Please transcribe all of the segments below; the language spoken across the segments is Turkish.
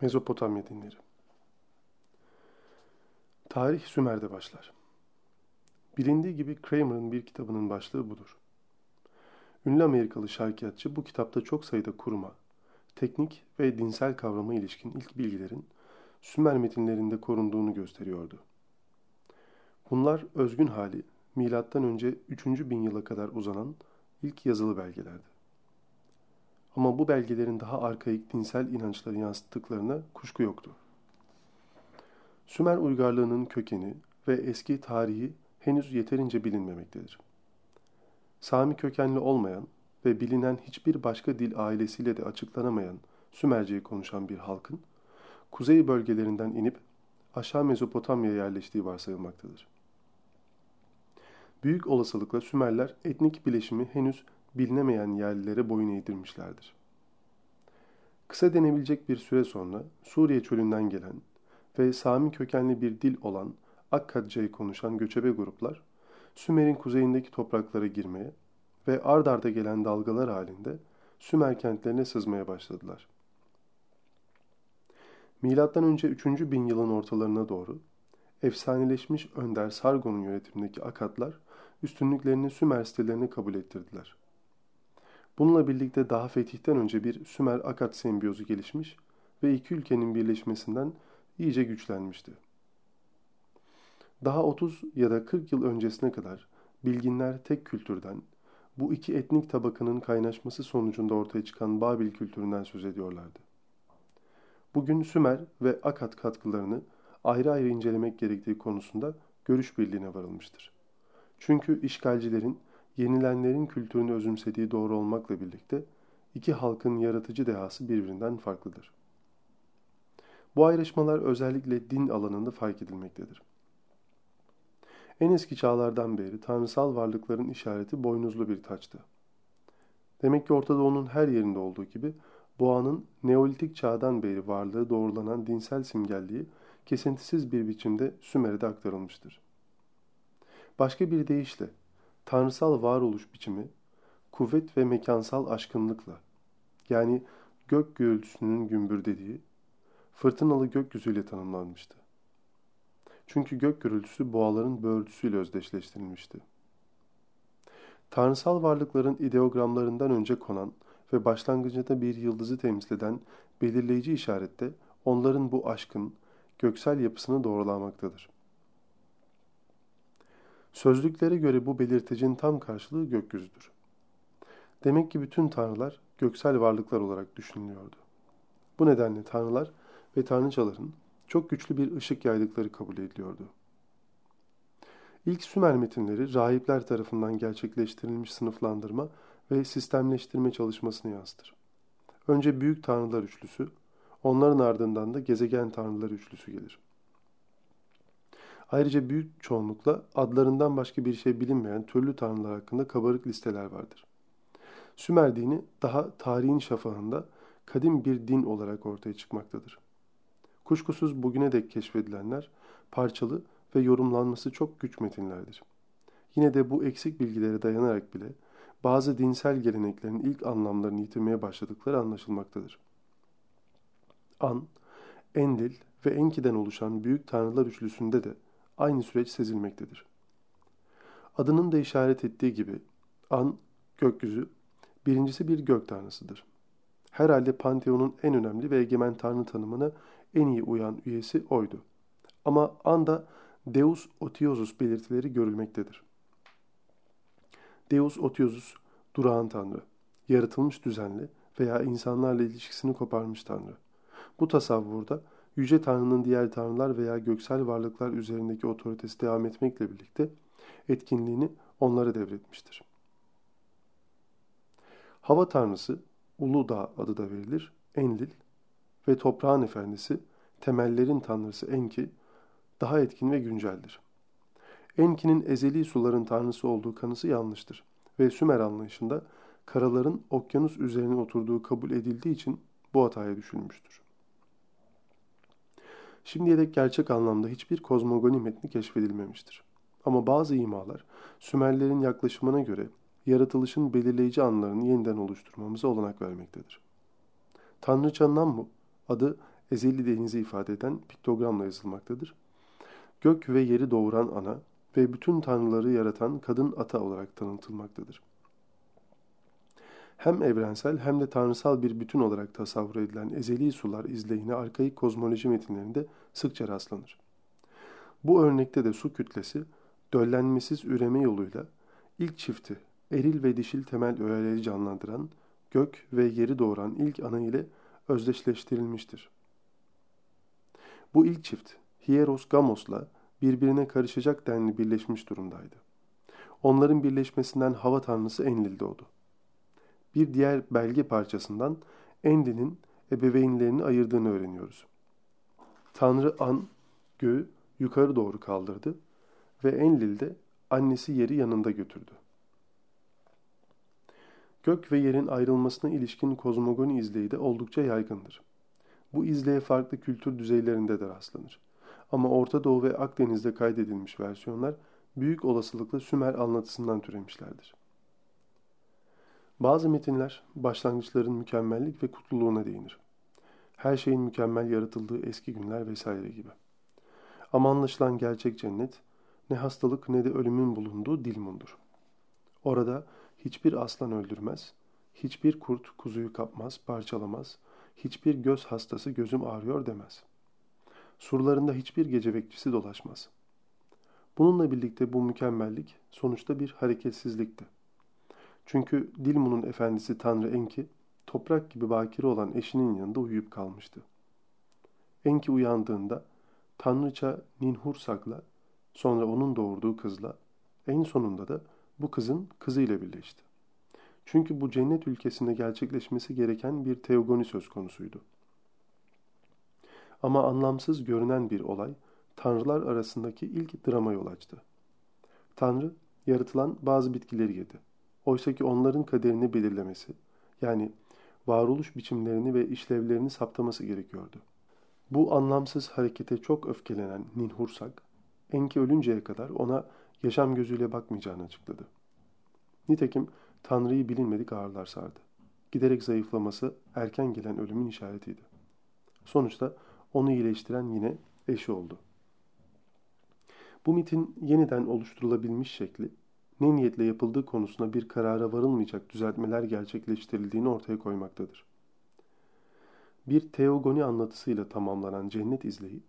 Mezopotamya dinleri Tarih Sümer'de başlar. Bilindiği gibi Kramer'ın bir kitabının başlığı budur. Ünlü Amerikalı şarkiyatçı bu kitapta çok sayıda kuruma, teknik ve dinsel kavrama ilişkin ilk bilgilerin Sümer metinlerinde korunduğunu gösteriyordu. Bunlar özgün hali M.Ö. 3. bin yıla kadar uzanan ilk yazılı belgelerdi. Ama bu belgelerin daha arkaik dinsel inançları yansıttıklarına kuşku yoktu. Sümer uygarlığının kökeni ve eski tarihi henüz yeterince bilinmemektedir. Sami kökenli olmayan ve bilinen hiçbir başka dil ailesiyle de açıklanamayan Sümerceyi konuşan bir halkın, kuzey bölgelerinden inip aşağı Mezopotamya'ya yerleştiği varsayılmaktadır. Büyük olasılıkla Sümerler etnik bileşimi henüz bilinemeyen yerlilere boyun eğdirmişlerdir. Kısa denebilecek bir süre sonra Suriye çölünden gelen ve Sami kökenli bir dil olan Akkadca'yı konuşan göçebe gruplar, Sümer'in kuzeyindeki topraklara girmeye ve ard arda gelen dalgalar halinde Sümer kentlerine sızmaya başladılar. Milattan önce 3. bin yılın ortalarına doğru efsaneleşmiş önder Sargon'un yönetimindeki Akatlar üstünlüklerini Sümer sitelerine kabul ettirdiler. Bununla birlikte daha fetihten önce bir Sümer-Akat sembiyozu gelişmiş ve iki ülkenin birleşmesinden iyice güçlenmişti. Daha 30 ya da 40 yıl öncesine kadar bilginler tek kültürden, bu iki etnik tabakanın kaynaşması sonucunda ortaya çıkan Babil kültüründen söz ediyorlardı. Bugün Sümer ve Akat katkılarını ayrı ayrı incelemek gerektiği konusunda görüş birliğine varılmıştır. Çünkü işgalcilerin yenilenlerin kültürünü özümsediği doğru olmakla birlikte iki halkın yaratıcı dehası birbirinden farklıdır. Bu ayrışmalar özellikle din alanında fark edilmektedir. En eski çağlardan beri tanrısal varlıkların işareti boynuzlu bir taçtı. Demek ki Orta Doğu'nun her yerinde olduğu gibi boğanın Neolitik çağdan beri varlığı doğrulanan dinsel simgelliği kesintisiz bir biçimde Sümer'e de aktarılmıştır. Başka bir deyişle tanrısal varoluş biçimi kuvvet ve mekansal aşkınlıkla yani gök gürültüsünün gümbür dediği fırtınalı gökyüzüyle tanımlanmıştı. Çünkü gök gürültüsü boğaların böğürtüsüyle özdeşleştirilmişti. Tanrısal varlıkların ideogramlarından önce konan ve başlangıcında bir yıldızı temsil eden belirleyici işarette onların bu aşkın göksel yapısını doğrulamaktadır. Sözlüklere göre bu belirtecin tam karşılığı gökyüzüdür. Demek ki bütün tanrılar göksel varlıklar olarak düşünülüyordu. Bu nedenle tanrılar ve tanrıçaların çok güçlü bir ışık yaydıkları kabul ediliyordu. İlk Sümer metinleri rahipler tarafından gerçekleştirilmiş sınıflandırma ve sistemleştirme çalışmasını yansıtır. Önce büyük tanrılar üçlüsü, onların ardından da gezegen tanrılar üçlüsü gelir. Ayrıca büyük çoğunlukla adlarından başka bir şey bilinmeyen türlü tanrılar hakkında kabarık listeler vardır. Sümer dini daha tarihin şafağında kadim bir din olarak ortaya çıkmaktadır. Kuşkusuz bugüne dek keşfedilenler parçalı ve yorumlanması çok güç metinlerdir. Yine de bu eksik bilgilere dayanarak bile bazı dinsel geleneklerin ilk anlamlarını yitirmeye başladıkları anlaşılmaktadır. An, Endil ve Enki'den oluşan büyük tanrılar üçlüsünde de aynı süreç sezilmektedir. Adının da işaret ettiği gibi An, gökyüzü, birincisi bir gök tanrısıdır. Herhalde Pantheon'un en önemli ve egemen tanrı tanımına en iyi uyan üyesi oydu. Ama An'da Deus Otiosus belirtileri görülmektedir. Deus Otiosus, durağan tanrı, yaratılmış düzenli veya insanlarla ilişkisini koparmış tanrı. Bu tasavvurda Yüce Tanrı'nın diğer tanrılar veya göksel varlıklar üzerindeki otoritesi devam etmekle birlikte etkinliğini onlara devretmiştir. Hava tanrısı Uludağ adı da verilir, Enlil ve toprağın efendisi, temellerin tanrısı Enki daha etkin ve günceldir. Enki'nin ezeli suların tanrısı olduğu kanısı yanlıştır ve Sümer anlayışında karaların okyanus üzerine oturduğu kabul edildiği için bu hataya düşülmüştür. Şimdiye dek gerçek anlamda hiçbir kozmogoni metni keşfedilmemiştir. Ama bazı imalar Sümerlerin yaklaşımına göre yaratılışın belirleyici anlarını yeniden oluşturmamıza olanak vermektedir. Tanrıça Nammu adı ezeli denizi ifade eden piktogramla yazılmaktadır. Gök ve yeri doğuran ana ve bütün tanrıları yaratan kadın ata olarak tanıtılmaktadır. Hem evrensel hem de tanrısal bir bütün olarak tasavvur edilen ezeli sular izleyine arkaik kozmoloji metinlerinde sıkça rastlanır. Bu örnekte de su kütlesi döllenmesiz üreme yoluyla ilk çifti eril ve dişil temel öğeleri canlandıran gök ve yeri doğuran ilk ana ile özdeşleştirilmiştir. Bu ilk çift Hieros Gamos'la birbirine karışacak denli birleşmiş durumdaydı. Onların birleşmesinden hava tanrısı Enlil doğdu. Bir diğer belge parçasından Endi'nin ebeveynlerini ayırdığını öğreniyoruz. Tanrı An, göğü yukarı doğru kaldırdı ve Enlil de annesi yeri yanında götürdü. Gök ve yerin ayrılmasına ilişkin kozmogoni izleyi de oldukça yaygındır. Bu izleye farklı kültür düzeylerinde de rastlanır. Ama Orta Doğu ve Akdeniz'de kaydedilmiş versiyonlar büyük olasılıkla Sümer anlatısından türemişlerdir. Bazı metinler başlangıçların mükemmellik ve kutluluğuna değinir. Her şeyin mükemmel yaratıldığı eski günler vesaire gibi. Ama anlaşılan gerçek cennet ne hastalık ne de ölümün bulunduğu Dilmun'dur. Orada hiçbir aslan öldürmez, hiçbir kurt kuzuyu kapmaz, parçalamaz, hiçbir göz hastası gözüm ağrıyor demez. Surlarında hiçbir gece bekçisi dolaşmaz. Bununla birlikte bu mükemmellik sonuçta bir hareketsizlikti. Çünkü Dilmun'un efendisi Tanrı Enki, toprak gibi bakire olan eşinin yanında uyuyup kalmıştı. Enki uyandığında Tanrıça Ninhursag'la, sonra onun doğurduğu kızla, en sonunda da bu kızın kızıyla birleşti. Çünkü bu cennet ülkesinde gerçekleşmesi gereken bir teogoni söz konusuydu. Ama anlamsız görünen bir olay, tanrılar arasındaki ilk drama yol açtı. Tanrı, yaratılan bazı bitkileri yedi. Oysa ki onların kaderini belirlemesi, yani varoluş biçimlerini ve işlevlerini saptaması gerekiyordu. Bu anlamsız harekete çok öfkelenen Ninhursak, Enki ölünceye kadar ona yaşam gözüyle bakmayacağını açıkladı. Nitekim Tanrı'yı bilinmedik ağırlar sardı. Giderek zayıflaması erken gelen ölümün işaretiydi. Sonuçta onu iyileştiren yine eşi oldu. Bu mitin yeniden oluşturulabilmiş şekli, ne niyetle yapıldığı konusuna bir karara varılmayacak düzeltmeler gerçekleştirildiğini ortaya koymaktadır. Bir teogoni anlatısıyla tamamlanan cennet izleyi,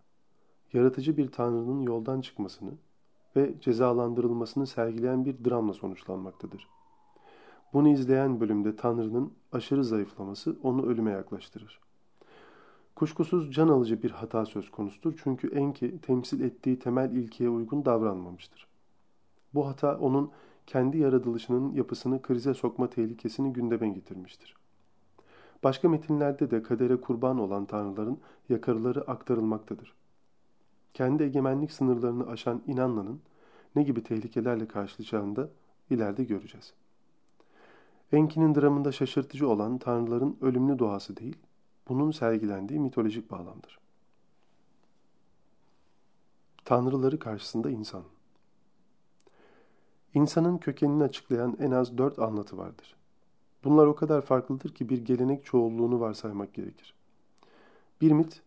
yaratıcı bir tanrının yoldan çıkmasını ve cezalandırılmasını sergileyen bir dramla sonuçlanmaktadır. Bunu izleyen bölümde Tanrı'nın aşırı zayıflaması onu ölüme yaklaştırır. Kuşkusuz can alıcı bir hata söz konusudur çünkü Enki temsil ettiği temel ilkeye uygun davranmamıştır. Bu hata onun kendi yaratılışının yapısını krize sokma tehlikesini gündeme getirmiştir. Başka metinlerde de kadere kurban olan tanrıların yakarıları aktarılmaktadır. Kendi egemenlik sınırlarını aşan İnanla'nın ne gibi tehlikelerle karşılaşacağını da ileride göreceğiz. Enki'nin dramında şaşırtıcı olan tanrıların ölümlü doğası değil, bunun sergilendiği mitolojik bağlamdır. Tanrıları karşısında insan. İnsanın kökenini açıklayan en az dört anlatı vardır. Bunlar o kadar farklıdır ki bir gelenek çoğulluğunu varsaymak gerekir. Bir mit,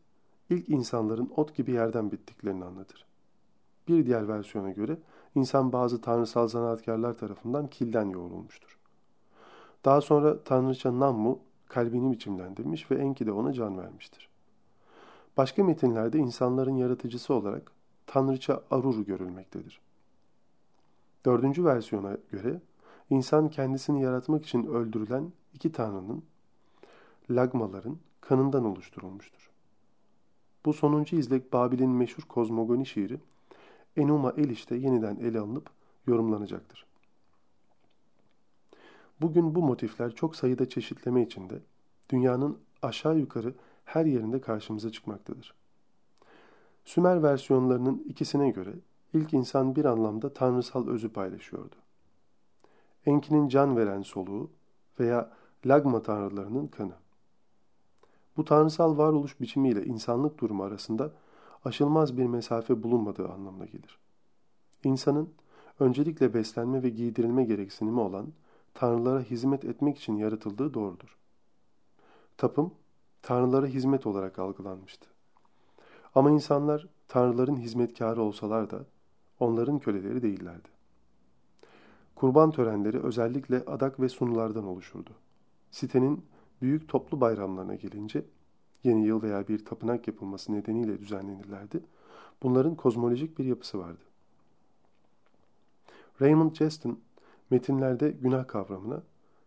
ilk insanların ot gibi yerden bittiklerini anlatır. Bir diğer versiyona göre insan bazı tanrısal zanaatkarlar tarafından kilden yoğrulmuştur. Daha sonra tanrıça Nammu kalbini biçimlendirmiş ve Enki de ona can vermiştir. Başka metinlerde insanların yaratıcısı olarak tanrıça Arur görülmektedir. Dördüncü versiyona göre insan kendisini yaratmak için öldürülen iki tanrının, lagmaların kanından oluşturulmuştur. Bu sonuncu izlek Babil'in meşhur kozmogoni şiiri Enuma Eliş'te yeniden ele alınıp yorumlanacaktır. Bugün bu motifler çok sayıda çeşitleme içinde dünyanın aşağı yukarı her yerinde karşımıza çıkmaktadır. Sümer versiyonlarının ikisine göre ilk insan bir anlamda tanrısal özü paylaşıyordu. Enki'nin can veren soluğu veya lagma tanrılarının kanı. Bu tanrısal varoluş biçimiyle insanlık durumu arasında aşılmaz bir mesafe bulunmadığı anlamına gelir. İnsanın öncelikle beslenme ve giydirilme gereksinimi olan tanrılara hizmet etmek için yaratıldığı doğrudur. Tapım, tanrılara hizmet olarak algılanmıştı. Ama insanlar tanrıların hizmetkarı olsalar da onların köleleri değillerdi. Kurban törenleri özellikle adak ve sunulardan oluşurdu. Sitenin büyük toplu bayramlarına gelince yeni yıl veya bir tapınak yapılması nedeniyle düzenlenirlerdi. Bunların kozmolojik bir yapısı vardı. Raymond Justin metinlerde günah kavramına,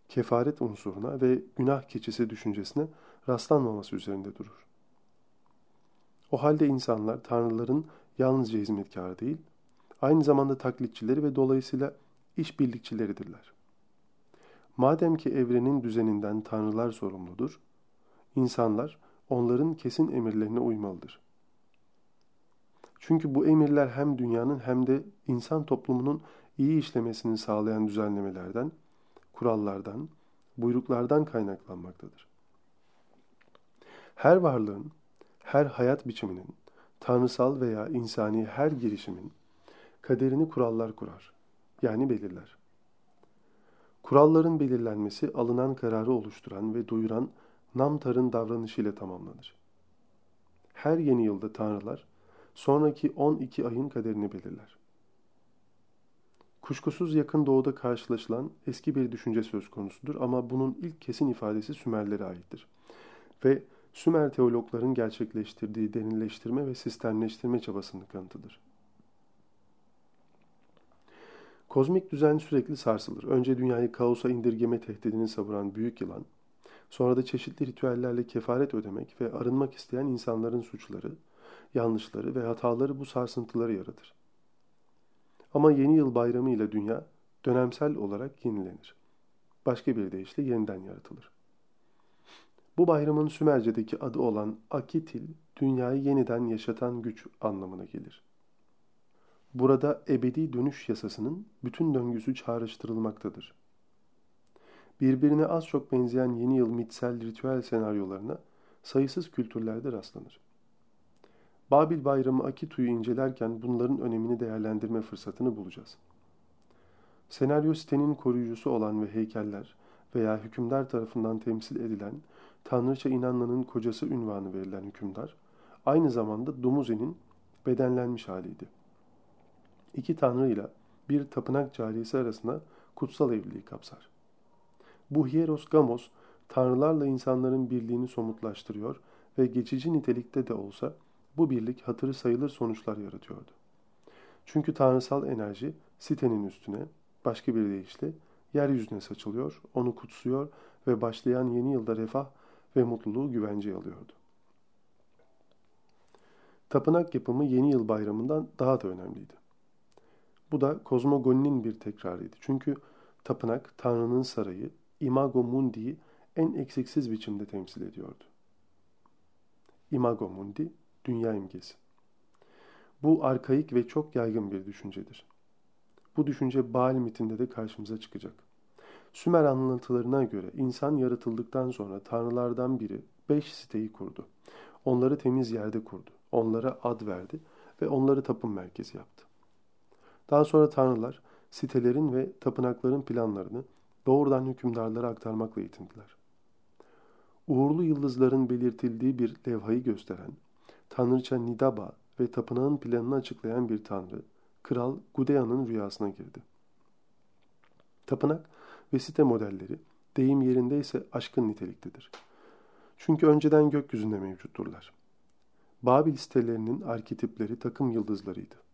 kefaret unsuruna ve günah keçisi düşüncesine rastlanmaması üzerinde durur. O halde insanlar tanrıların yalnızca hizmetkarı değil, aynı zamanda taklitçileri ve dolayısıyla işbirlikçileridirler. Madem ki evrenin düzeninden tanrılar sorumludur, insanlar onların kesin emirlerine uymalıdır. Çünkü bu emirler hem dünyanın hem de insan toplumunun iyi işlemesini sağlayan düzenlemelerden, kurallardan, buyruklardan kaynaklanmaktadır. Her varlığın, her hayat biçiminin, tanrısal veya insani her girişimin kaderini kurallar kurar, yani belirler. Kuralların belirlenmesi alınan kararı oluşturan ve duyuran Namtar'ın davranışıyla tamamlanır. Her yeni yılda tanrılar sonraki 12 ayın kaderini belirler. Kuşkusuz yakın doğuda karşılaşılan eski bir düşünce söz konusudur ama bunun ilk kesin ifadesi Sümerlere aittir. Ve Sümer teologların gerçekleştirdiği derinleştirme ve sistemleştirme çabasının kanıtıdır. Kozmik düzen sürekli sarsılır. Önce dünyayı kaosa indirgeme tehdidini savuran büyük yılan, sonra da çeşitli ritüellerle kefaret ödemek ve arınmak isteyen insanların suçları, yanlışları ve hataları bu sarsıntıları yaratır. Ama yeni yıl bayramı ile dünya dönemsel olarak yenilenir. Başka bir deyişle yeniden yaratılır. Bu bayramın Sümerce'deki adı olan Akitil, dünyayı yeniden yaşatan güç anlamına gelir. Burada ebedi dönüş yasasının bütün döngüsü çağrıştırılmaktadır. Birbirine az çok benzeyen yeni yıl mitsel ritüel senaryolarına sayısız kültürlerde rastlanır. Babil Bayramı Akitu'yu incelerken bunların önemini değerlendirme fırsatını bulacağız. Senaryo sitenin koruyucusu olan ve heykeller veya hükümdar tarafından temsil edilen Tanrıça İnanla'nın kocası ünvanı verilen hükümdar, aynı zamanda Dumuzi'nin bedenlenmiş haliydi. İki tanrıyla bir tapınak cariyesi arasında kutsal evliliği kapsar. Bu Hieros Gamos, tanrılarla insanların birliğini somutlaştırıyor ve geçici nitelikte de olsa bu birlik hatırı sayılır sonuçlar yaratıyordu. Çünkü tanrısal enerji sitenin üstüne, başka bir deyişle yeryüzüne saçılıyor, onu kutsuyor ve başlayan yeni yılda refah ve mutluluğu güvenceye alıyordu. Tapınak yapımı yeni yıl bayramından daha da önemliydi. Bu da kozmogoninin bir tekrarıydı. Çünkü tapınak Tanrı'nın sarayı, imago mundi'yi en eksiksiz biçimde temsil ediyordu. Imago mundi, dünya imgesi. Bu arkaik ve çok yaygın bir düşüncedir. Bu düşünce Baal mitinde de karşımıza çıkacak. Sümer anlatılarına göre insan yaratıldıktan sonra tanrılardan biri beş siteyi kurdu. Onları temiz yerde kurdu. Onlara ad verdi ve onları tapın merkezi yaptı. Daha sonra tanrılar sitelerin ve tapınakların planlarını doğrudan hükümdarlara aktarmakla yetindiler. Uğurlu yıldızların belirtildiği bir levhayı gösteren, tanrıça Nidaba ve tapınağın planını açıklayan bir tanrı, kral Gudeya'nın rüyasına girdi. Tapınak ve site modelleri deyim yerindeyse aşkın niteliktedir. Çünkü önceden gökyüzünde mevcutturlar. Babil sitelerinin arketipleri takım yıldızlarıydı.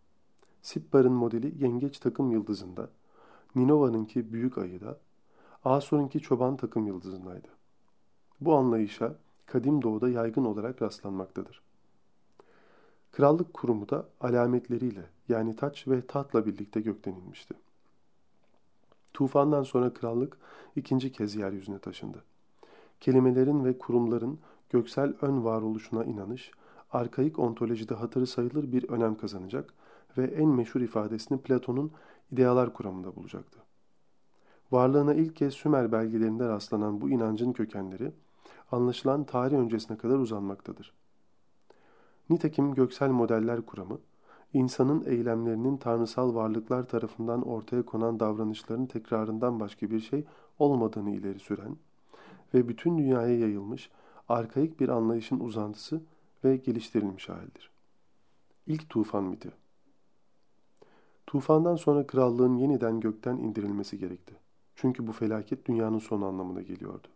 Sippar'ın modeli yengeç takım yıldızında, Ninova'nınki büyük ayıda, Asur'unki çoban takım yıldızındaydı. Bu anlayışa kadim doğuda yaygın olarak rastlanmaktadır. Krallık kurumu da alametleriyle yani taç ve tahtla birlikte gökten inmişti. Tufandan sonra krallık ikinci kez yeryüzüne taşındı. Kelimelerin ve kurumların göksel ön varoluşuna inanış, arkaik ontolojide hatırı sayılır bir önem kazanacak ve en meşhur ifadesini Platon'un idealar kuramında bulacaktı. Varlığına ilk kez Sümer belgelerinde rastlanan bu inancın kökenleri, anlaşılan tarih öncesine kadar uzanmaktadır. Nitekim göksel modeller kuramı, insanın eylemlerinin tanrısal varlıklar tarafından ortaya konan davranışların tekrarından başka bir şey olmadığını ileri süren ve bütün dünyaya yayılmış arkaik bir anlayışın uzantısı ve geliştirilmiş halidir. İlk tufan miti Tufandan sonra krallığın yeniden gökten indirilmesi gerekti. Çünkü bu felaket dünyanın sonu anlamına geliyordu.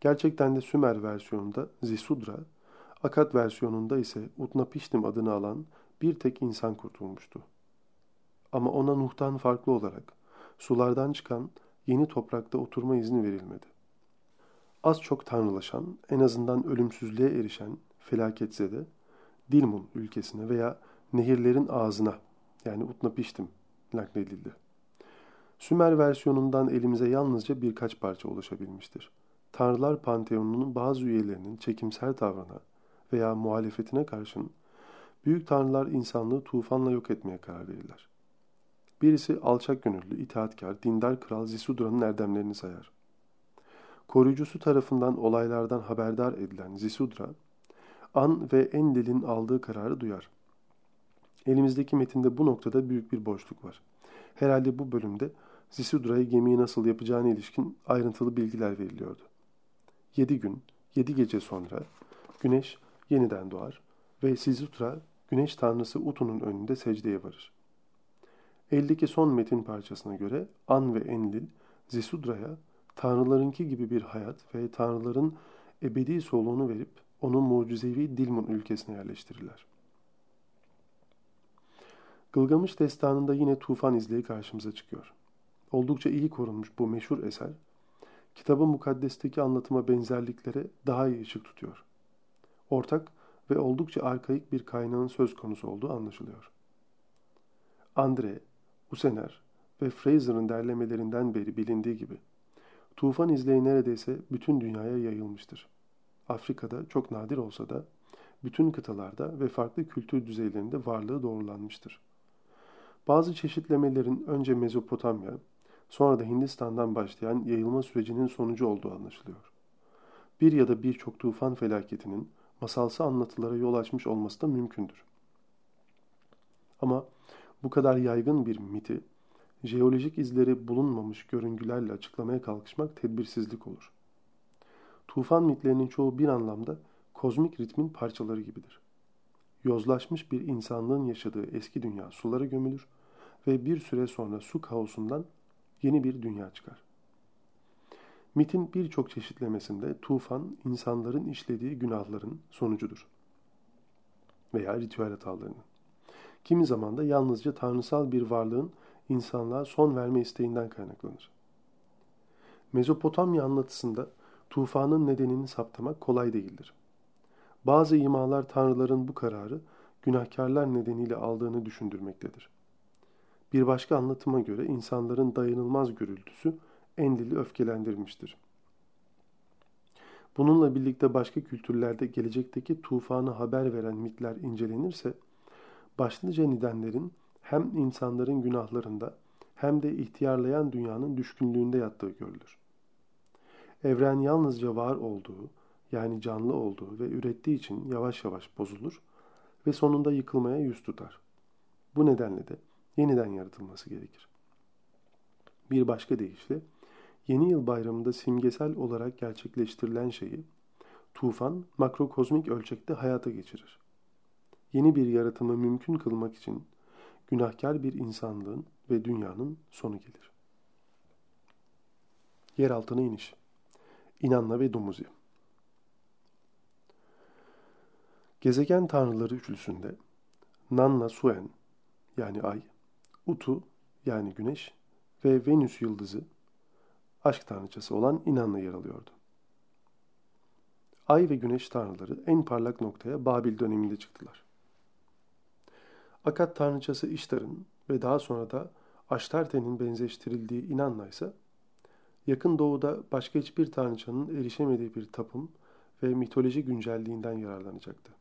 Gerçekten de Sümer versiyonunda Zisudra, Akat versiyonunda ise Utnapishtim adını alan bir tek insan kurtulmuştu. Ama ona Nuh'tan farklı olarak sulardan çıkan yeni toprakta oturma izni verilmedi. Az çok tanrılaşan, en azından ölümsüzlüğe erişen felaketse de Dilmun ülkesine veya nehirlerin ağzına yani Utnapishtim nakledildi. Sümer versiyonundan elimize yalnızca birkaç parça ulaşabilmiştir. Tanrılar Panteonu'nun bazı üyelerinin çekimsel tavrına veya muhalefetine karşın büyük tanrılar insanlığı tufanla yok etmeye karar verirler. Birisi alçak gönüllü, itaatkar, dindar kral Zisudra'nın erdemlerini sayar. Koruyucusu tarafından olaylardan haberdar edilen Zisudra, An ve Enlil'in aldığı kararı duyar. Elimizdeki metinde bu noktada büyük bir boşluk var. Herhalde bu bölümde Zisudra'ya gemiyi nasıl yapacağına ilişkin ayrıntılı bilgiler veriliyordu. Yedi gün, yedi gece sonra güneş yeniden doğar ve Zisudra güneş tanrısı Utu'nun önünde secdeye varır. Eldeki son metin parçasına göre An ve Enlil Zisudra'ya tanrılarınki gibi bir hayat ve tanrıların ebedi soluğunu verip onu mucizevi Dilmun ülkesine yerleştirirler. Gılgamış destanında yine tufan izleri karşımıza çıkıyor. Oldukça iyi korunmuş bu meşhur eser, kitabın mukaddesteki anlatıma benzerliklere daha iyi ışık tutuyor. Ortak ve oldukça arkaik bir kaynağın söz konusu olduğu anlaşılıyor. Andre, Usener ve Fraser'ın derlemelerinden beri bilindiği gibi tufan izleyi neredeyse bütün dünyaya yayılmıştır. Afrika'da çok nadir olsa da bütün kıtalarda ve farklı kültür düzeylerinde varlığı doğrulanmıştır. Bazı çeşitlemelerin önce Mezopotamya, sonra da Hindistan'dan başlayan yayılma sürecinin sonucu olduğu anlaşılıyor. Bir ya da birçok tufan felaketinin masalsı anlatılara yol açmış olması da mümkündür. Ama bu kadar yaygın bir miti, jeolojik izleri bulunmamış görüngülerle açıklamaya kalkışmak tedbirsizlik olur. Tufan mitlerinin çoğu bir anlamda kozmik ritmin parçaları gibidir. Yozlaşmış bir insanlığın yaşadığı eski dünya sulara gömülür ve bir süre sonra su kaosundan yeni bir dünya çıkar. Mitin birçok çeşitlemesinde tufan insanların işlediği günahların sonucudur veya ritüel hatalarının. Kimi zaman da yalnızca tanrısal bir varlığın insanlığa son verme isteğinden kaynaklanır. Mezopotamya anlatısında tufanın nedenini saptamak kolay değildir. Bazı imalar tanrıların bu kararı günahkarlar nedeniyle aldığını düşündürmektedir. Bir başka anlatıma göre insanların dayanılmaz gürültüsü Enlil'i öfkelendirmiştir. Bununla birlikte başka kültürlerde gelecekteki tufanı haber veren mitler incelenirse, başlıca nedenlerin hem insanların günahlarında hem de ihtiyarlayan dünyanın düşkünlüğünde yattığı görülür. Evren yalnızca var olduğu, yani canlı olduğu ve ürettiği için yavaş yavaş bozulur ve sonunda yıkılmaya yüz tutar. Bu nedenle de yeniden yaratılması gerekir. Bir başka deyişle, yeni yıl bayramında simgesel olarak gerçekleştirilen şeyi, tufan makrokozmik ölçekte hayata geçirir. Yeni bir yaratımı mümkün kılmak için günahkar bir insanlığın ve dünyanın sonu gelir. Yer altına iniş. İnanla ve Dumuzi. Gezegen tanrıları üçlüsünde Nanna Suen yani ay, Utu yani güneş ve Venüs yıldızı aşk tanrıçası olan İnanna yer alıyordu. Ay ve güneş tanrıları en parlak noktaya Babil döneminde çıktılar. Akat tanrıçası İştar'ın ve daha sonra da Aştarte'nin benzeştirildiği İnanna ise yakın doğuda başka hiçbir tanrıçanın erişemediği bir tapım ve mitoloji güncelliğinden yararlanacaktı.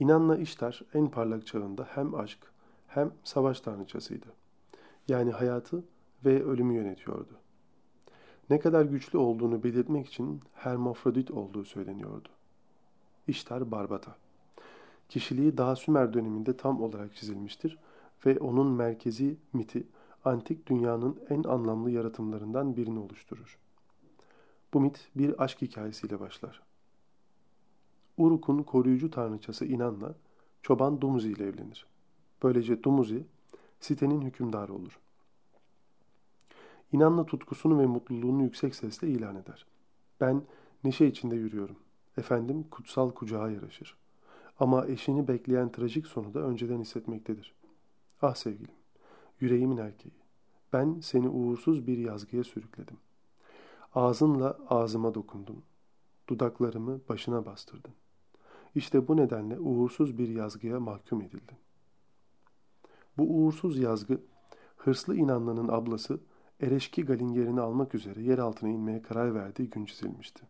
İnanla İştar en parlak çağında hem aşk hem savaş tanrıçasıydı. Yani hayatı ve ölümü yönetiyordu. Ne kadar güçlü olduğunu belirtmek için hermafrodit olduğu söyleniyordu. İştar Barbata. Kişiliği daha Sümer döneminde tam olarak çizilmiştir ve onun merkezi miti antik dünyanın en anlamlı yaratımlarından birini oluşturur. Bu mit bir aşk hikayesiyle başlar. Uruk'un koruyucu tanrıçası İnan'la çoban Dumuzi ile evlenir. Böylece Dumuzi sitenin hükümdarı olur. İnan'la tutkusunu ve mutluluğunu yüksek sesle ilan eder. Ben neşe içinde yürüyorum. Efendim kutsal kucağa yaraşır. Ama eşini bekleyen trajik sonu da önceden hissetmektedir. Ah sevgilim, yüreğimin erkeği. Ben seni uğursuz bir yazgıya sürükledim. Ağzınla ağzıma dokundun. Dudaklarımı başına bastırdın. İşte bu nedenle uğursuz bir yazgıya mahkum edildin. Bu uğursuz yazgı, hırslı inanlının ablası Ereşki Gal'in yerini almak üzere yer altına inmeye karar verdiği gün çizilmişti.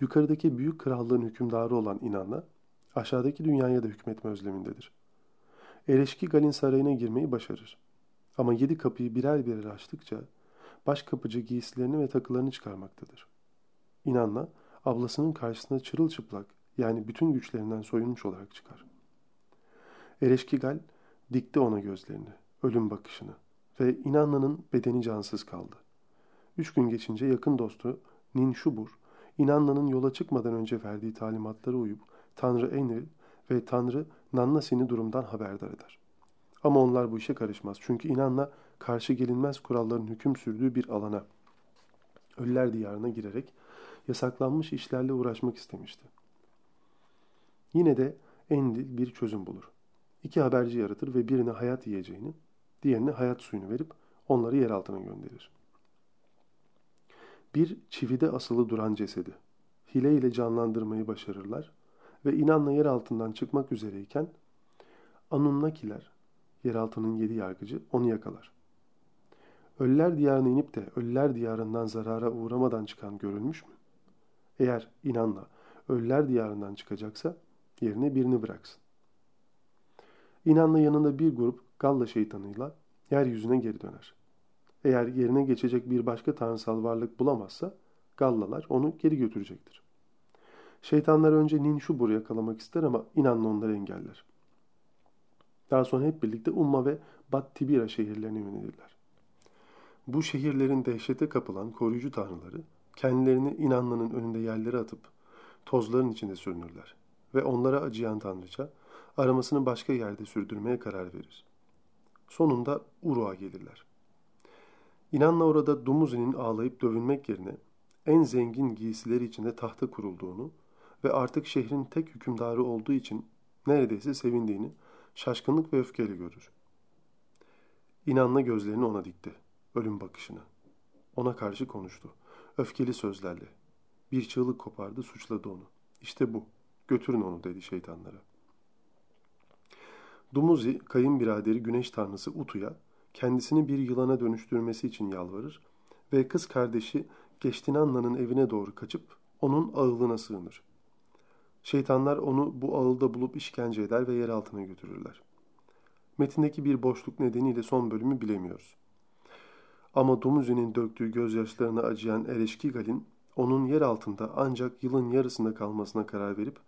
Yukarıdaki büyük krallığın hükümdarı olan İnanla, aşağıdaki dünyaya da hükmetme özlemindedir. Ereşki Gal'in sarayına girmeyi başarır. Ama yedi kapıyı birer birer açtıkça baş kapıcı giysilerini ve takılarını çıkarmaktadır. İnanla ablasının karşısına çırılçıplak yani bütün güçlerinden soyunmuş olarak çıkar. Ereşkigal dikti ona gözlerini, ölüm bakışını ve İnanla'nın bedeni cansız kaldı. Üç gün geçince yakın dostu Nin Şubur, İnanla'nın yola çıkmadan önce verdiği talimatlara uyup Tanrı Enlil ve Tanrı Nannasi'ni durumdan haberdar eder. Ama onlar bu işe karışmaz. Çünkü inanla karşı gelinmez kuralların hüküm sürdüğü bir alana, ölüler diyarına girerek yasaklanmış işlerle uğraşmak istemişti. Yine de Enlil bir çözüm bulur. İki haberci yaratır ve birine hayat yiyeceğini, diğerine hayat suyunu verip onları yer altına gönderir. Bir çivide asılı duran cesedi hile ile canlandırmayı başarırlar ve inanla yer altından çıkmak üzereyken Anunnakiler, yeraltının yedi yargıcı, onu yakalar. Ölüler diyarına inip de ölüler diyarından zarara uğramadan çıkan görülmüş mü? Eğer inanla ölüler diyarından çıkacaksa yerine birini bıraksın. İnanla yanında bir grup Galla şeytanıyla yeryüzüne geri döner. Eğer yerine geçecek bir başka tanrısal varlık bulamazsa Gallalar onu geri götürecektir. Şeytanlar önce Ninşubur'u yakalamak ister ama inanla onları engeller. Daha sonra hep birlikte Umma ve Bat Tibira şehirlerine yönelirler. Bu şehirlerin dehşete kapılan koruyucu tanrıları kendilerini inanlının önünde yerlere atıp tozların içinde sürünürler ve onlara acıyan tanrıça aramasını başka yerde sürdürmeye karar verir. Sonunda Uruğa gelirler. İnanla orada Dumuzi'nin ağlayıp dövünmek yerine en zengin giysileri içinde tahta kurulduğunu ve artık şehrin tek hükümdarı olduğu için neredeyse sevindiğini şaşkınlık ve öfkeyle görür. İnanla gözlerini ona dikti, ölüm bakışını. Ona karşı konuştu, öfkeli sözlerle. Bir çığlık kopardı, suçladı onu. İşte bu, götürün onu dedi şeytanlara. Dumuzi, kayınbiraderi güneş tanrısı Utu'ya kendisini bir yılana dönüştürmesi için yalvarır ve kız kardeşi Geçtinanna'nın evine doğru kaçıp onun ağılına sığınır. Şeytanlar onu bu ağılda bulup işkence eder ve yer altına götürürler. Metindeki bir boşluk nedeniyle son bölümü bilemiyoruz. Ama Dumuzi'nin döktüğü gözyaşlarına acıyan Ereşkigal'in onun yer altında ancak yılın yarısında kalmasına karar verip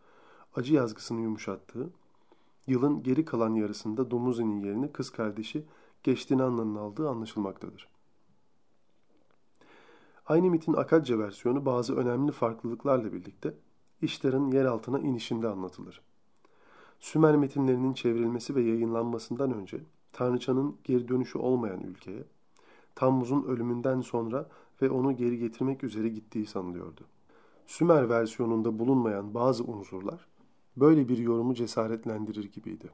acı yazgısını yumuşattığı, yılın geri kalan yarısında Dumuzi'nin yerini kız kardeşi Geçtinanna'nın aldığı anlaşılmaktadır. Aynı mitin Akadca versiyonu bazı önemli farklılıklarla birlikte işlerin yer altına inişinde anlatılır. Sümer metinlerinin çevrilmesi ve yayınlanmasından önce Tanrıçanın geri dönüşü olmayan ülkeye, Tammuz'un ölümünden sonra ve onu geri getirmek üzere gittiği sanılıyordu. Sümer versiyonunda bulunmayan bazı unsurlar böyle bir yorumu cesaretlendirir gibiydi.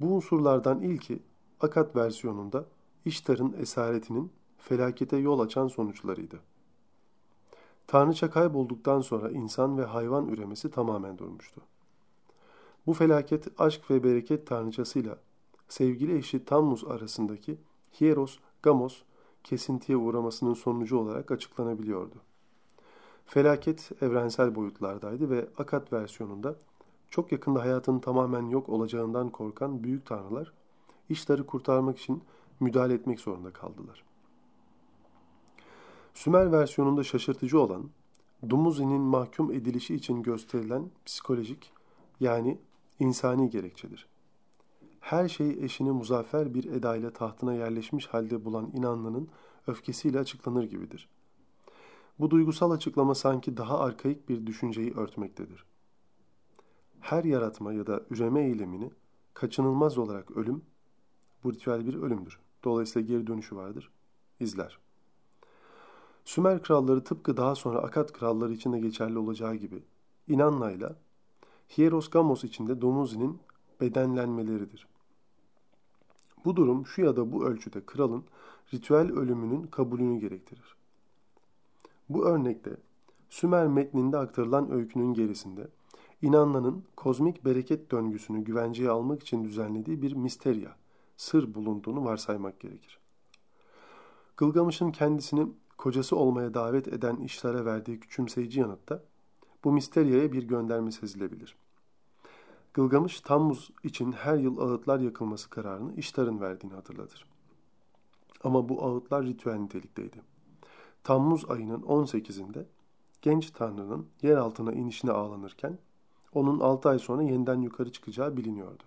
Bu unsurlardan ilki Akat versiyonunda İştar'ın esaretinin felakete yol açan sonuçlarıydı. Tanrıça kaybolduktan sonra insan ve hayvan üremesi tamamen durmuştu. Bu felaket aşk ve bereket tanrıçasıyla sevgili eşi Tammuz arasındaki Hieros Gamos kesintiye uğramasının sonucu olarak açıklanabiliyordu. Felaket evrensel boyutlardaydı ve Akat versiyonunda çok yakında hayatın tamamen yok olacağından korkan büyük tanrılar işleri kurtarmak için müdahale etmek zorunda kaldılar. Sümer versiyonunda şaşırtıcı olan Dumuzi'nin mahkum edilişi için gösterilen psikolojik yani insani gerekçedir. Her şey eşini muzaffer bir edayla tahtına yerleşmiş halde bulan inanlının öfkesiyle açıklanır gibidir. Bu duygusal açıklama sanki daha arkaik bir düşünceyi örtmektedir. Her yaratma ya da üreme eylemini kaçınılmaz olarak ölüm, bu ritüel bir ölümdür. Dolayısıyla geri dönüşü vardır, izler. Sümer kralları tıpkı daha sonra Akat kralları için de geçerli olacağı gibi İnanna ile Hieros Gamos içinde Domuzi'nin bedenlenmeleridir. Bu durum şu ya da bu ölçüde kralın ritüel ölümünün kabulünü gerektirir. Bu örnekte Sümer metninde aktarılan öykünün gerisinde İnanla'nın kozmik bereket döngüsünü güvenceye almak için düzenlediği bir misterya, sır bulunduğunu varsaymak gerekir. Gılgamış'ın kendisini kocası olmaya davet eden işlere verdiği küçümseyici yanıtta bu misteryaya bir gönderme sezilebilir. Gılgamış Tammuz için her yıl ağıtlar yakılması kararını İştar'ın verdiğini hatırlatır. Ama bu ağıtlar ritüel nitelikteydi. Tammuz ayının 18'inde genç tanrının yer altına inişine ağlanırken onun 6 ay sonra yeniden yukarı çıkacağı biliniyordu.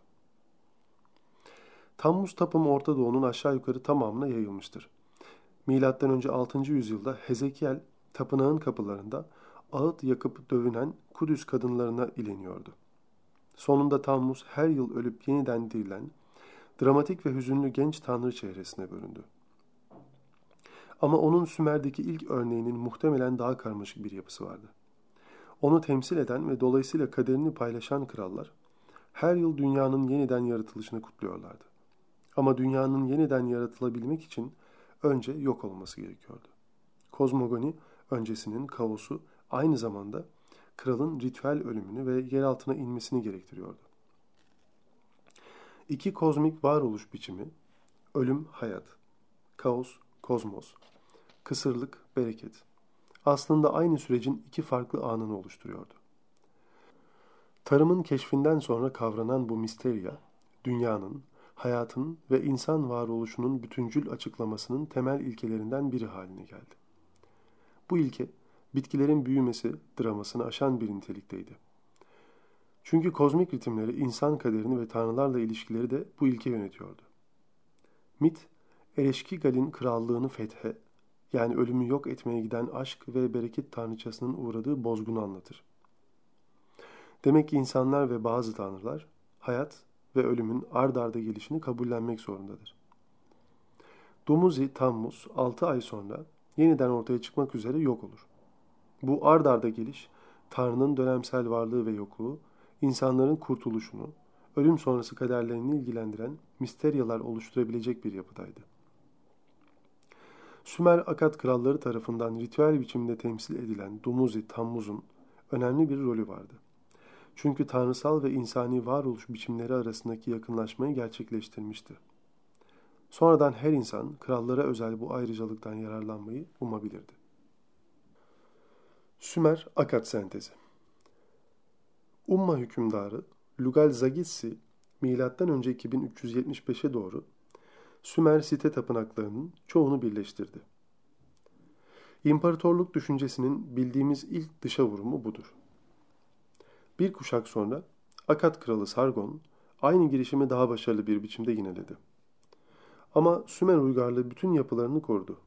Tammuz tapımı Orta Doğu'nun aşağı yukarı tamamına yayılmıştır. Milattan önce 6. yüzyılda Hezekiel tapınağın kapılarında ağıt yakıp dövünen Kudüs kadınlarına ileniyordu. Sonunda Tammuz her yıl ölüp yeniden dirilen, dramatik ve hüzünlü genç tanrı çehresine bölündü. Ama onun Sümer'deki ilk örneğinin muhtemelen daha karmaşık bir yapısı vardı. Onu temsil eden ve dolayısıyla kaderini paylaşan krallar, her yıl dünyanın yeniden yaratılışını kutluyorlardı. Ama dünyanın yeniden yaratılabilmek için önce yok olması gerekiyordu. Kozmogoni öncesinin kaosu aynı zamanda kralın ritüel ölümünü ve yer altına inmesini gerektiriyordu. İki kozmik varoluş biçimi, ölüm, hayat, kaos, kozmos, kısırlık, bereket, aslında aynı sürecin iki farklı anını oluşturuyordu. Tarımın keşfinden sonra kavranan bu misterya, dünyanın, hayatın ve insan varoluşunun bütüncül açıklamasının temel ilkelerinden biri haline geldi. Bu ilke, bitkilerin büyümesi dramasını aşan bir nitelikteydi. Çünkü kozmik ritimleri insan kaderini ve tanrılarla ilişkileri de bu ilke yönetiyordu. Mit, Eleşkigal'in krallığını fethe, yani ölümü yok etmeye giden aşk ve bereket tanrıçasının uğradığı bozgunu anlatır. Demek ki insanlar ve bazı tanrılar hayat ve ölümün ard arda gelişini kabullenmek zorundadır. Dumuzi Tammuz 6 ay sonra yeniden ortaya çıkmak üzere yok olur. Bu ard arda geliş Tanrı'nın dönemsel varlığı ve yokluğu, insanların kurtuluşunu, ölüm sonrası kaderlerini ilgilendiren misteryalar oluşturabilecek bir yapıdaydı. Sümer Akat kralları tarafından ritüel biçimde temsil edilen Dumuzi Tammuz'un önemli bir rolü vardı. Çünkü tanrısal ve insani varoluş biçimleri arasındaki yakınlaşmayı gerçekleştirmişti. Sonradan her insan krallara özel bu ayrıcalıktan yararlanmayı umabilirdi. Sümer Akat sentezi Umma hükümdarı Lugal Zagitsi M.Ö. 2375'e doğru Sümer site tapınaklarının çoğunu birleştirdi. İmparatorluk düşüncesinin bildiğimiz ilk dışa vurumu budur. Bir kuşak sonra Akat kralı Sargon aynı girişimi daha başarılı bir biçimde yineledi. Ama Sümer uygarlığı bütün yapılarını korudu.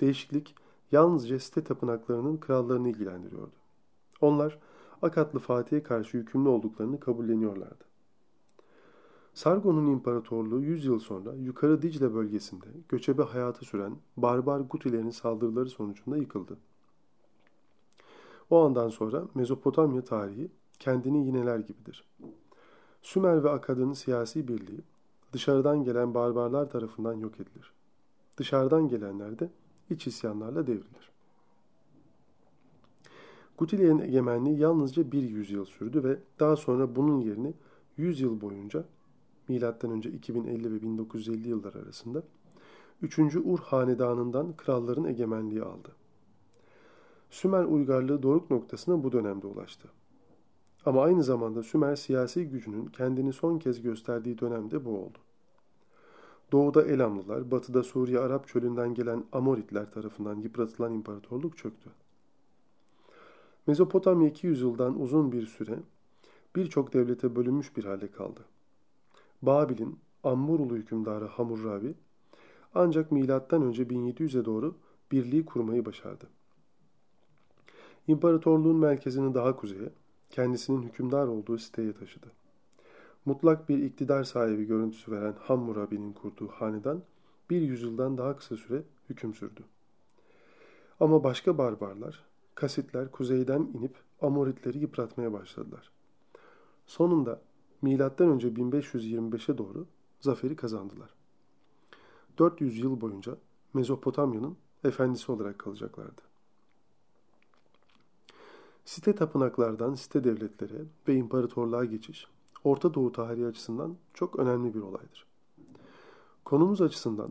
Değişiklik yalnızca site tapınaklarının krallarını ilgilendiriyordu. Onlar Akatlı Fatih'e karşı yükümlü olduklarını kabulleniyorlardı. Sargon'un imparatorluğu 100 yıl sonra Yukarı Dicle bölgesinde göçebe hayatı süren barbar Gutilerin saldırıları sonucunda yıkıldı. O andan sonra Mezopotamya tarihi kendini yineler gibidir. Sümer ve Akad'ın siyasi birliği dışarıdan gelen barbarlar tarafından yok edilir. Dışarıdan gelenler de iç isyanlarla devrilir. Gutilerin egemenliği yalnızca bir yüzyıl sürdü ve daha sonra bunun yerini 100 yıl boyunca M.Ö. 2050 ve 1950 yıllar arasında 3. Ur Hanedanı'ndan kralların egemenliği aldı. Sümer uygarlığı doruk noktasına bu dönemde ulaştı. Ama aynı zamanda Sümer siyasi gücünün kendini son kez gösterdiği dönemde bu oldu. Doğuda Elamlılar, batıda Suriye Arap çölünden gelen Amoritler tarafından yıpratılan imparatorluk çöktü. Mezopotamya 200 yıldan uzun bir süre birçok devlete bölünmüş bir hale kaldı. Babil'in Ammurulu hükümdarı Hamurrabi ancak M.Ö. 1700'e doğru birliği kurmayı başardı. İmparatorluğun merkezini daha kuzeye, kendisinin hükümdar olduğu siteye taşıdı. Mutlak bir iktidar sahibi görüntüsü veren Hammurabi'nin kurduğu hanedan bir yüzyıldan daha kısa süre hüküm sürdü. Ama başka barbarlar, Kasitler kuzeyden inip Amoritleri yıpratmaya başladılar. Sonunda M.Ö. 1525'e doğru zaferi kazandılar. 400 yıl boyunca Mezopotamya'nın efendisi olarak kalacaklardı. Site tapınaklardan site devletlere ve imparatorluğa geçiş, Orta Doğu tarihi açısından çok önemli bir olaydır. Konumuz açısından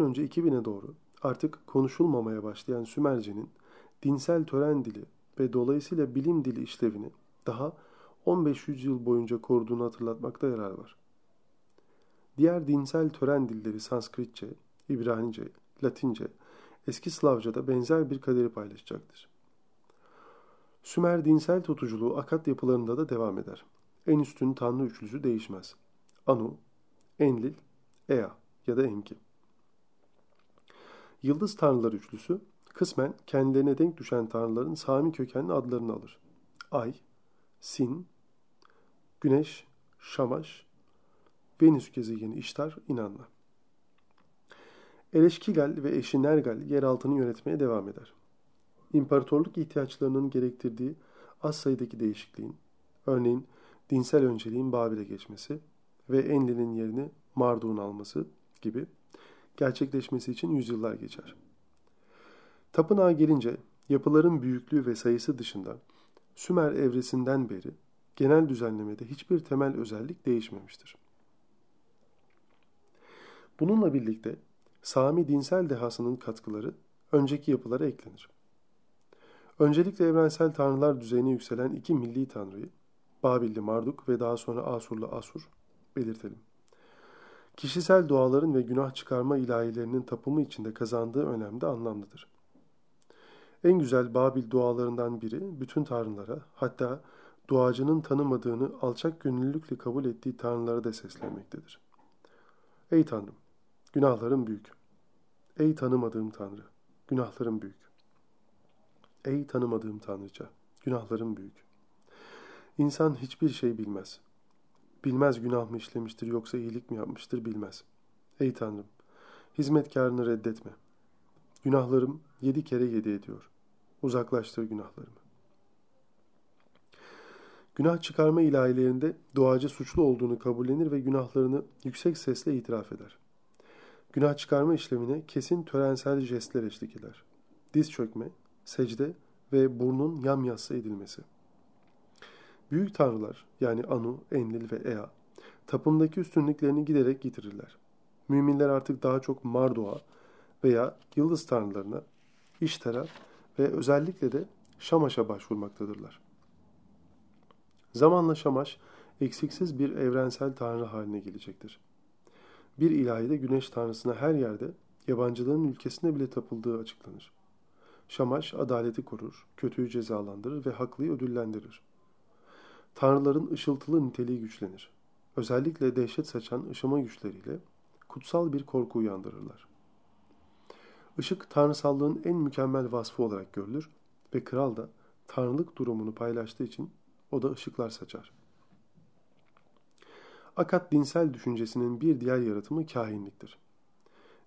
önce 2000'e doğru artık konuşulmamaya başlayan Sümerce'nin dinsel tören dili ve dolayısıyla bilim dili işlevini daha 15 yıl boyunca koruduğunu hatırlatmakta yarar var. Diğer dinsel tören dilleri Sanskritçe, İbranice, Latince, eski Slavca'da benzer bir kaderi paylaşacaktır. Sümer dinsel tutuculuğu Akat yapılarında da devam eder. En üstün tanrı üçlüsü değişmez. Anu, Enlil, Ea ya da Enki. Yıldız tanrılar üçlüsü kısmen kendilerine denk düşen tanrıların Sami kökenli adlarını alır. Ay, Sin, Güneş, Şamaş, Venüs gezegeni İştar, İnanla. Eleşkigal ve eşi Nergal yeraltını yönetmeye devam eder. İmparatorluk ihtiyaçlarının gerektirdiği az sayıdaki değişikliğin, örneğin dinsel önceliğin Babil'e geçmesi ve Enlil'in yerini Marduk'un alması gibi gerçekleşmesi için yüzyıllar geçer. Tapınağa gelince yapıların büyüklüğü ve sayısı dışında Sümer evresinden beri genel düzenlemede hiçbir temel özellik değişmemiştir. Bununla birlikte Sami dinsel dehasının katkıları önceki yapılara eklenir. Öncelikle evrensel tanrılar düzeyine yükselen iki milli tanrıyı, Babilli Marduk ve daha sonra Asurlu Asur belirtelim. Kişisel duaların ve günah çıkarma ilahilerinin tapımı içinde kazandığı önemde anlamlıdır. En güzel Babil dualarından biri bütün tanrılara hatta duacının tanımadığını alçak gönüllülükle kabul ettiği tanrılara da seslenmektedir. Ey Tanrım, günahlarım büyük. Ey tanımadığım Tanrı, günahlarım büyük. Ey tanımadığım Tanrıça, günahlarım büyük. İnsan hiçbir şey bilmez. Bilmez günah mı işlemiştir yoksa iyilik mi yapmıştır bilmez. Ey Tanrım, hizmetkarını reddetme. Günahlarım yedi kere yedi ediyor. Uzaklaştır günahlarımı. Günah çıkarma ilahilerinde duacı suçlu olduğunu kabullenir ve günahlarını yüksek sesle itiraf eder. Günah çıkarma işlemine kesin törensel jestler eşlik eder. Diz çökme, secde ve burnun yamyassı edilmesi. Büyük tanrılar yani Anu, Enlil ve Ea tapındaki üstünlüklerini giderek getirirler. Müminler artık daha çok Marduk'a veya yıldız tanrılarına, İştar'a ve özellikle de Şamaş'a başvurmaktadırlar. Zamanla Şamaş eksiksiz bir evrensel tanrı haline gelecektir. Bir ilahide güneş tanrısına her yerde yabancıların ülkesine bile tapıldığı açıklanır. Şamaş adaleti korur, kötüyü cezalandırır ve haklıyı ödüllendirir. Tanrıların ışıltılı niteliği güçlenir. Özellikle dehşet saçan ışıma güçleriyle kutsal bir korku uyandırırlar. Işık tanrısallığın en mükemmel vasfı olarak görülür ve kral da tanrılık durumunu paylaştığı için o da ışıklar saçar. Akat dinsel düşüncesinin bir diğer yaratımı kahinliktir.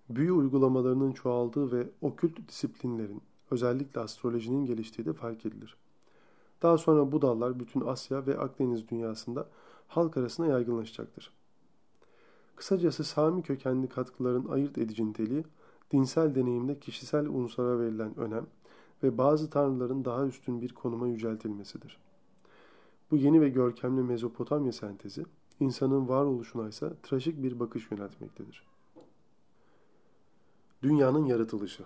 Büyü uygulamalarının çoğaldığı ve okült disiplinlerin, özellikle astrolojinin geliştiği de fark edilir. Daha sonra bu dallar bütün Asya ve Akdeniz dünyasında halk arasında yaygınlaşacaktır. Kısacası Sami kökenli katkıların ayırt edici niteliği, dinsel deneyimde kişisel unsura verilen önem ve bazı tanrıların daha üstün bir konuma yüceltilmesidir. Bu yeni ve görkemli Mezopotamya sentezi, insanın varoluşuna ise trajik bir bakış yöneltmektedir. Dünyanın yaratılışı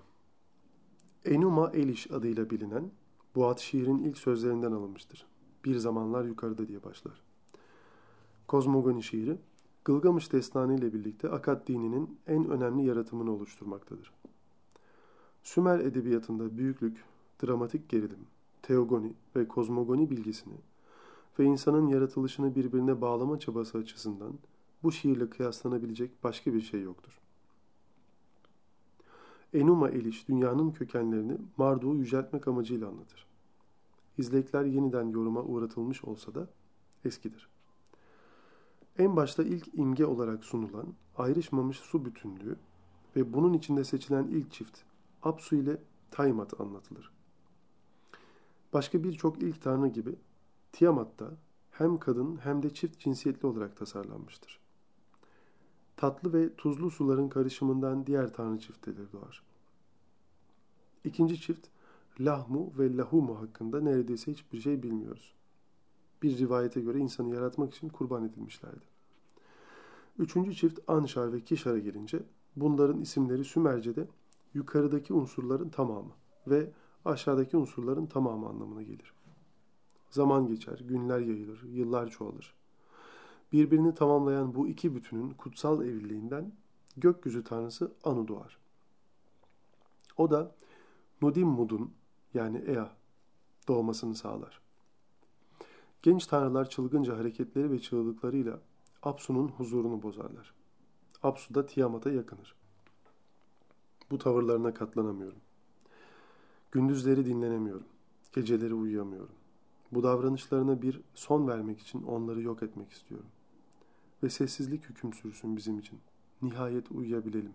Enuma Elish adıyla bilinen bu ad şiirin ilk sözlerinden alınmıştır. Bir zamanlar yukarıda diye başlar. Kozmogoni şiiri, Gılgamış destanı ile birlikte Akad dininin en önemli yaratımını oluşturmaktadır. Sümer edebiyatında büyüklük, dramatik gerilim, teogoni ve kozmogoni bilgisini ve insanın yaratılışını birbirine bağlama çabası açısından bu şiirle kıyaslanabilecek başka bir şey yoktur. Enuma Eliş dünyanın kökenlerini Marduk'u yüceltmek amacıyla anlatır. izlekler yeniden yoruma uğratılmış olsa da eskidir. En başta ilk imge olarak sunulan ayrışmamış su bütünlüğü ve bunun içinde seçilen ilk çift Apsu ile Taymat anlatılır. Başka birçok ilk tanrı gibi Tiamat da hem kadın hem de çift cinsiyetli olarak tasarlanmıştır. Tatlı ve tuzlu suların karışımından diğer tanrı çiftleri doğar. İkinci çift Lahmu ve Lahumu hakkında neredeyse hiçbir şey bilmiyoruz. Bir rivayete göre insanı yaratmak için kurban edilmişlerdi. Üçüncü çift Anşar ve Kişar'a gelince bunların isimleri Sümerce'de yukarıdaki unsurların tamamı ve aşağıdaki unsurların tamamı anlamına gelir. Zaman geçer, günler yayılır, yıllar çoğalır. Birbirini tamamlayan bu iki bütünün kutsal evliliğinden gökyüzü tanrısı Anu doğar. O da Nudimmud'un yani Ea doğmasını sağlar. Genç tanrılar çılgınca hareketleri ve çığlıklarıyla Apsu'nun huzurunu bozarlar. Apsu da Tiamat'a yakınır. Bu tavırlarına katlanamıyorum. Gündüzleri dinlenemiyorum. Geceleri uyuyamıyorum. Bu davranışlarına bir son vermek için onları yok etmek istiyorum. Ve sessizlik hüküm sürsün bizim için. Nihayet uyuyabilelim.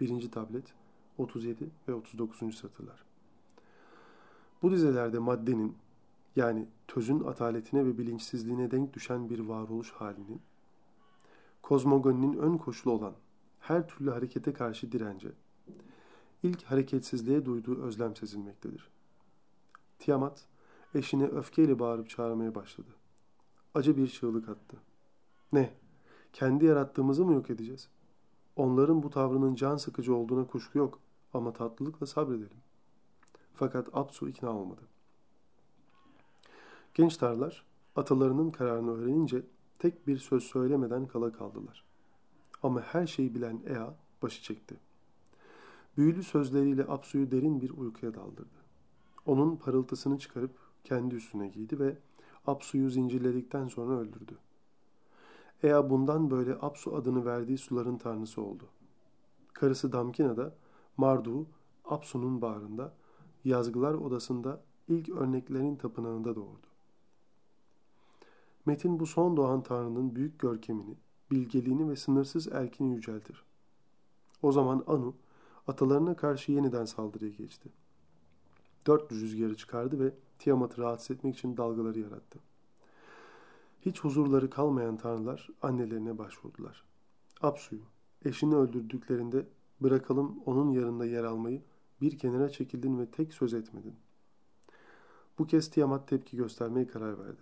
Birinci tablet 37 ve 39. satırlar. Bu dizelerde maddenin yani tözün ataletine ve bilinçsizliğine denk düşen bir varoluş halinin, kozmogoninin ön koşulu olan her türlü harekete karşı dirence, ilk hareketsizliğe duyduğu özlem sezilmektedir. Tiamat, eşine öfkeyle bağırıp çağırmaya başladı. Acı bir çığlık attı. Ne? Kendi yarattığımızı mı yok edeceğiz? Onların bu tavrının can sıkıcı olduğuna kuşku yok ama tatlılıkla sabredelim. Fakat Apsu ikna olmadı. Genç tarlar atalarının kararını öğrenince tek bir söz söylemeden kala kaldılar. Ama her şeyi bilen Ea başı çekti. Büyülü sözleriyle Apsu'yu derin bir uykuya daldırdı. Onun parıltısını çıkarıp kendi üstüne giydi ve Apsu'yu zincirledikten sonra öldürdü. Ea bundan böyle Apsu adını verdiği suların tanrısı oldu. Karısı Damkina da Mardu, Apsu'nun bağrında, yazgılar odasında ilk örneklerin tapınağında doğurdu. Metin bu son doğan Tanrı'nın büyük görkemini, bilgeliğini ve sınırsız erkini yüceltir. O zaman Anu, atalarına karşı yeniden saldırıya geçti. Dört rüzgarı çıkardı ve Tiamat'ı rahatsız etmek için dalgaları yarattı. Hiç huzurları kalmayan tanrılar annelerine başvurdular. Apsu'yu, eşini öldürdüklerinde bırakalım onun yanında yer almayı bir kenara çekildin ve tek söz etmedin. Bu kez Tiamat tepki göstermeye karar verdi.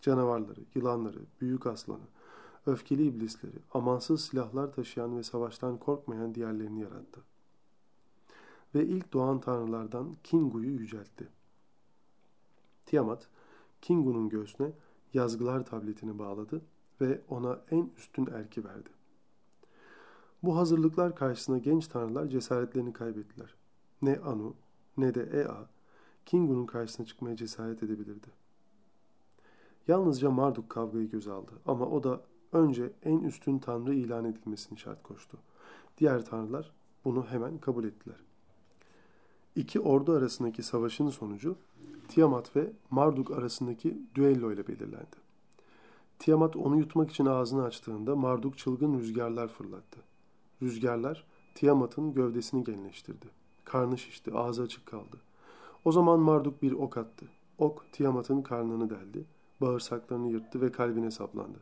Canavarları, yılanları, büyük aslanı, öfkeli iblisleri, amansız silahlar taşıyan ve savaştan korkmayan diğerlerini yarattı. Ve ilk doğan tanrılardan Kingu'yu yüceltti. Tiamat, Kingu'nun göğsüne yazgılar tabletini bağladı ve ona en üstün erki verdi. Bu hazırlıklar karşısında genç tanrılar cesaretlerini kaybettiler. Ne Anu ne de Ea, Kingu'nun karşısına çıkmaya cesaret edebilirdi. Yalnızca Marduk kavgayı göze aldı ama o da önce en üstün tanrı ilan edilmesini şart koştu. Diğer tanrılar bunu hemen kabul ettiler. İki ordu arasındaki savaşın sonucu Tiamat ve Marduk arasındaki düello ile belirlendi. Tiamat onu yutmak için ağzını açtığında Marduk çılgın rüzgarlar fırlattı. Rüzgarlar Tiamat'ın gövdesini genleştirdi. Karnı şişti, ağzı açık kaldı. O zaman Marduk bir ok attı. Ok Tiamat'ın karnını deldi bağırsaklarını yırttı ve kalbine saplandı.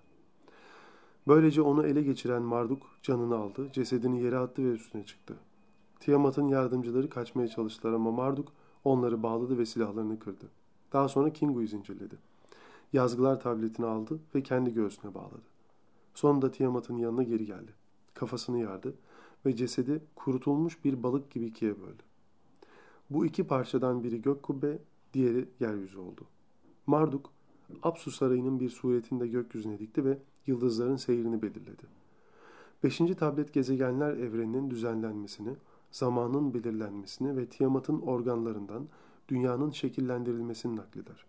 Böylece onu ele geçiren Marduk canını aldı, cesedini yere attı ve üstüne çıktı. Tiamat'ın yardımcıları kaçmaya çalıştılar ama Marduk onları bağladı ve silahlarını kırdı. Daha sonra Kingu'yu zincirledi. Yazgılar tabletini aldı ve kendi göğsüne bağladı. Sonunda Tiamat'ın yanına geri geldi. Kafasını yardı ve cesedi kurutulmuş bir balık gibi ikiye böldü. Bu iki parçadan biri gök kubbe, diğeri yeryüzü oldu. Marduk Apsu Sarayı'nın bir suretinde gökyüzüne dikti ve yıldızların seyrini belirledi. Beşinci tablet gezegenler evreninin düzenlenmesini, zamanın belirlenmesini ve Tiamat'ın organlarından dünyanın şekillendirilmesini nakleder.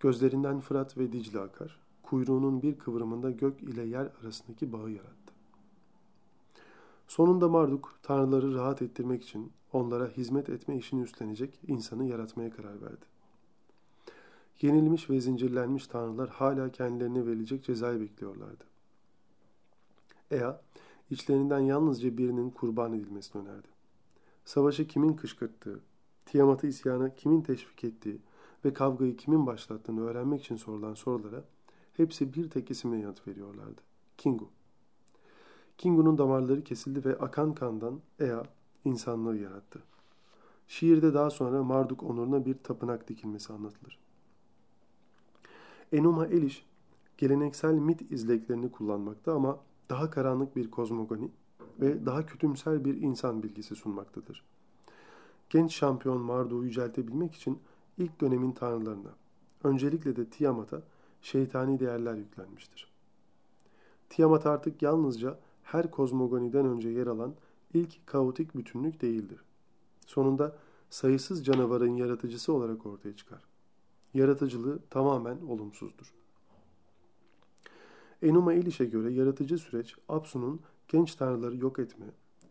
Gözlerinden Fırat ve Dicle akar, kuyruğunun bir kıvrımında gök ile yer arasındaki bağı yarattı. Sonunda Marduk, tanrıları rahat ettirmek için onlara hizmet etme işini üstlenecek insanı yaratmaya karar verdi. Yenilmiş ve zincirlenmiş tanrılar hala kendilerine verilecek cezayı bekliyorlardı. Ea, içlerinden yalnızca birinin kurban edilmesini önerdi. Savaşı kimin kışkırttığı, Tiamat'ı isyana kimin teşvik ettiği ve kavgayı kimin başlattığını öğrenmek için sorulan sorulara hepsi bir tek isimle yanıt veriyorlardı. Kingu. Kingu'nun damarları kesildi ve akan kandan Ea insanlığı yarattı. Şiirde daha sonra Marduk onuruna bir tapınak dikilmesi anlatılır. Enuma Elish geleneksel mit izleklerini kullanmakta ama daha karanlık bir kozmogoni ve daha kütümser bir insan bilgisi sunmaktadır. Genç şampiyon Marduk'u yüceltebilmek için ilk dönemin tanrılarına, öncelikle de Tiamat'a şeytani değerler yüklenmiştir. Tiamat artık yalnızca her kozmogoniden önce yer alan ilk kaotik bütünlük değildir. Sonunda sayısız canavarın yaratıcısı olarak ortaya çıkar. Yaratıcılığı tamamen olumsuzdur. Enuma Elish'e göre yaratıcı süreç Apsu'nun genç tanrıları yok etme,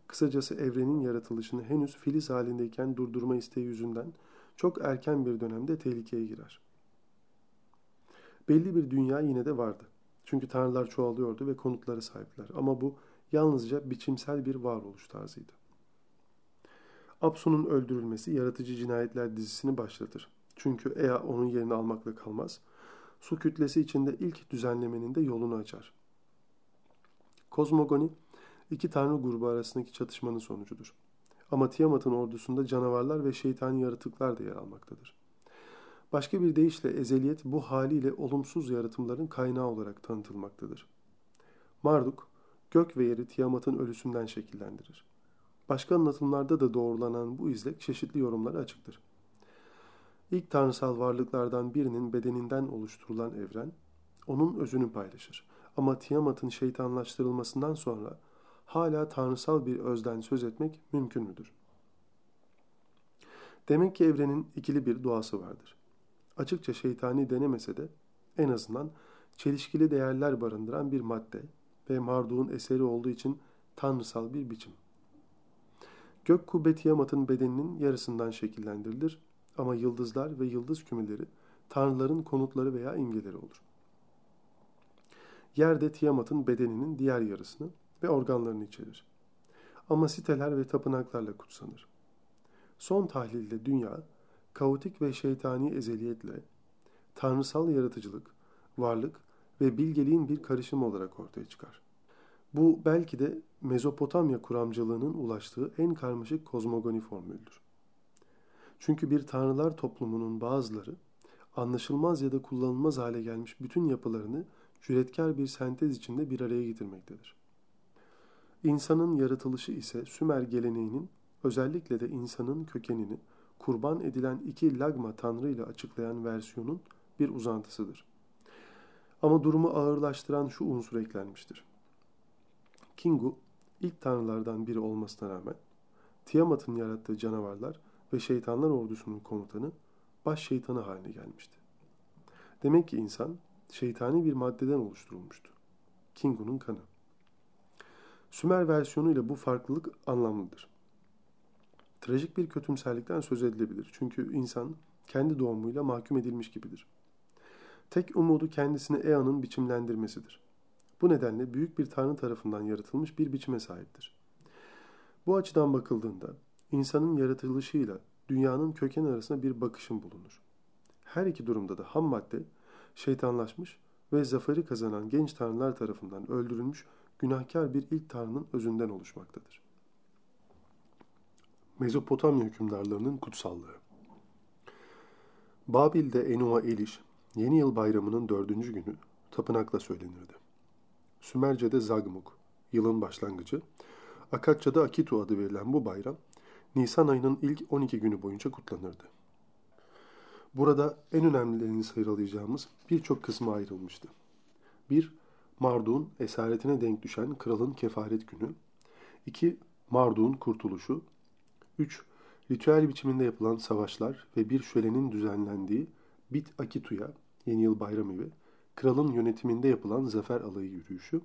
kısacası evrenin yaratılışını henüz filiz halindeyken durdurma isteği yüzünden çok erken bir dönemde tehlikeye girer. Belli bir dünya yine de vardı. Çünkü tanrılar çoğalıyordu ve konutlara sahipler. Ama bu yalnızca biçimsel bir varoluş tarzıydı. Apsu'nun öldürülmesi yaratıcı cinayetler dizisini başlatır. Çünkü Ea onun yerini almakla kalmaz, su kütlesi içinde ilk düzenlemenin de yolunu açar. Kozmogoni, iki tanrı grubu arasındaki çatışmanın sonucudur. Ama Tiamat'ın ordusunda canavarlar ve şeytani yaratıklar da yer almaktadır. Başka bir deyişle ezeliyet bu haliyle olumsuz yaratımların kaynağı olarak tanıtılmaktadır. Marduk, gök ve yeri Tiamat'ın ölüsünden şekillendirir. Başka anlatımlarda da doğrulanan bu izlek çeşitli yorumlara açıktır. İlk tanrısal varlıklardan birinin bedeninden oluşturulan evren, onun özünü paylaşır. Ama Tiamat'ın şeytanlaştırılmasından sonra hala tanrısal bir özden söz etmek mümkün müdür? Demek ki evrenin ikili bir doğası vardır. Açıkça şeytani denemese de en azından çelişkili değerler barındıran bir madde ve Marduk'un eseri olduğu için tanrısal bir biçim. Gök kubbe Tiamat'ın bedeninin yarısından şekillendirilir ama yıldızlar ve yıldız kümeleri tanrıların konutları veya imgeleri olur. Yerde Tiamat'ın bedeninin diğer yarısını ve organlarını içerir. Ama siteler ve tapınaklarla kutsanır. Son tahlilde dünya, kaotik ve şeytani ezeliyetle, tanrısal yaratıcılık, varlık ve bilgeliğin bir karışımı olarak ortaya çıkar. Bu belki de Mezopotamya kuramcılığının ulaştığı en karmaşık kozmogoni formüldür. Çünkü bir tanrılar toplumunun bazıları anlaşılmaz ya da kullanılmaz hale gelmiş bütün yapılarını cüretkar bir sentez içinde bir araya getirmektedir. İnsanın yaratılışı ise Sümer geleneğinin özellikle de insanın kökenini kurban edilen iki lagma tanrı ile açıklayan versiyonun bir uzantısıdır. Ama durumu ağırlaştıran şu unsur eklenmiştir. Kingu ilk tanrılardan biri olmasına rağmen Tiamat'ın yarattığı canavarlar ve şeytanlar ordusunun komutanı baş şeytanı haline gelmişti. Demek ki insan şeytani bir maddeden oluşturulmuştu. Kingu'nun kanı. Sümer versiyonuyla bu farklılık anlamlıdır. Trajik bir kötümserlikten söz edilebilir. Çünkü insan kendi doğumuyla mahkum edilmiş gibidir. Tek umudu kendisini Ea'nın biçimlendirmesidir. Bu nedenle büyük bir tanrı tarafından yaratılmış bir biçime sahiptir. Bu açıdan bakıldığında insanın yaratılışıyla dünyanın kökeni arasında bir bakışın bulunur. Her iki durumda da ham madde şeytanlaşmış ve zaferi kazanan genç tanrılar tarafından öldürülmüş günahkar bir ilk tanrının özünden oluşmaktadır. Mezopotamya hükümdarlarının kutsallığı Babil'de Enuma Elish, yeni yıl bayramının dördüncü günü tapınakla söylenirdi. Sümerce'de Zagmuk, yılın başlangıcı, Akatça'da Akitu adı verilen bu bayram, Nisan ayının ilk 12 günü boyunca kutlanırdı. Burada en önemlilerini sıralayacağımız birçok kısma ayrılmıştı. 1. Marduk'un esaretine denk düşen kralın kefaret günü. 2. Marduk'un kurtuluşu. 3. Ritüel biçiminde yapılan savaşlar ve bir şölenin düzenlendiği Bit Akitu'ya, Yeni Yıl Bayramı ve kralın yönetiminde yapılan zafer alayı yürüyüşü.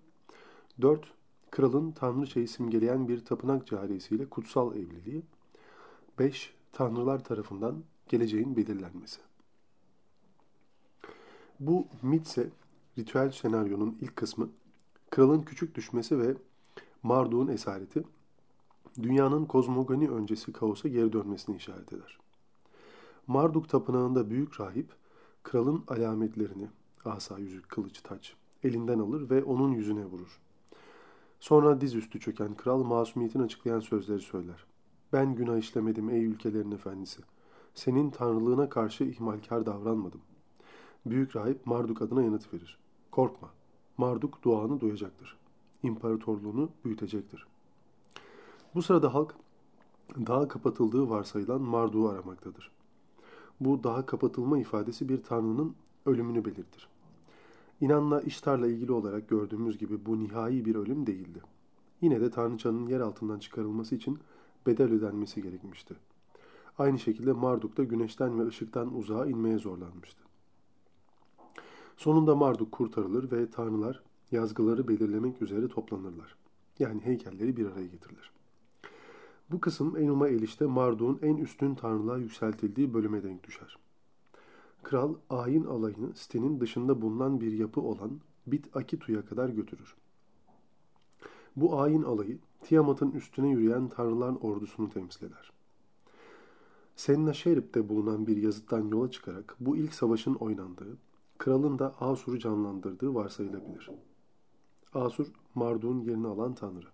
4. Kralın tanrıçayı simgeleyen bir tapınak cariyesiyle kutsal evliliği. 5. Tanrılar tarafından geleceğin belirlenmesi. Bu mitse ritüel senaryonun ilk kısmı kralın küçük düşmesi ve Marduk'un esareti dünyanın kozmogoni öncesi kaosa geri dönmesini işaret eder. Marduk tapınağında büyük rahip kralın alametlerini asa, yüzük, kılıç, taç elinden alır ve onun yüzüne vurur. Sonra dizüstü çöken kral masumiyetini açıklayan sözleri söyler. Ben günah işlemedim ey ülkelerin efendisi. Senin tanrılığına karşı ihmalkar davranmadım. Büyük rahip Marduk adına yanıt verir. Korkma, Marduk duanı duyacaktır. İmparatorluğunu büyütecektir. Bu sırada halk daha kapatıldığı varsayılan Marduk'u aramaktadır. Bu daha kapatılma ifadesi bir tanrının ölümünü belirtir. İnanla iştarla ilgili olarak gördüğümüz gibi bu nihai bir ölüm değildi. Yine de tanrıçanın yer altından çıkarılması için bedel ödenmesi gerekmişti. Aynı şekilde Marduk da güneşten ve ışıktan uzağa inmeye zorlanmıştı. Sonunda Marduk kurtarılır ve tanrılar yazgıları belirlemek üzere toplanırlar. Yani heykelleri bir araya getirilir. Bu kısım Enuma Eliş'te Marduk'un en üstün tanrılığa yükseltildiği bölüme denk düşer. Kral ayin alayını sitenin dışında bulunan bir yapı olan Bit Akitu'ya kadar götürür. Bu ayin alayı Tiamat'ın üstüne yürüyen tanrıların ordusunu temsil eder. Sennacherib'de bulunan bir yazıttan yola çıkarak bu ilk savaşın oynandığı, kralın da Asur'u canlandırdığı varsayılabilir. Asur, Marduk'un yerini alan tanrı.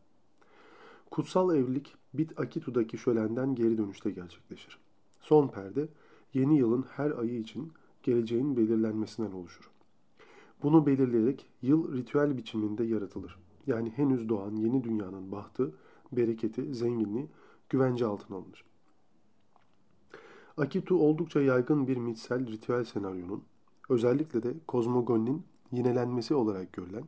Kutsal evlilik Bit Akitu'daki şölenden geri dönüşte gerçekleşir. Son perde, yeni yılın her ayı için geleceğin belirlenmesinden oluşur. Bunu belirleyerek yıl ritüel biçiminde yaratılır. Yani henüz doğan yeni dünyanın bahtı, bereketi, zenginliği güvence altına alınır. Akitu oldukça yaygın bir mitsel ritüel senaryonun, özellikle de kozmogoninin yinelenmesi olarak görülen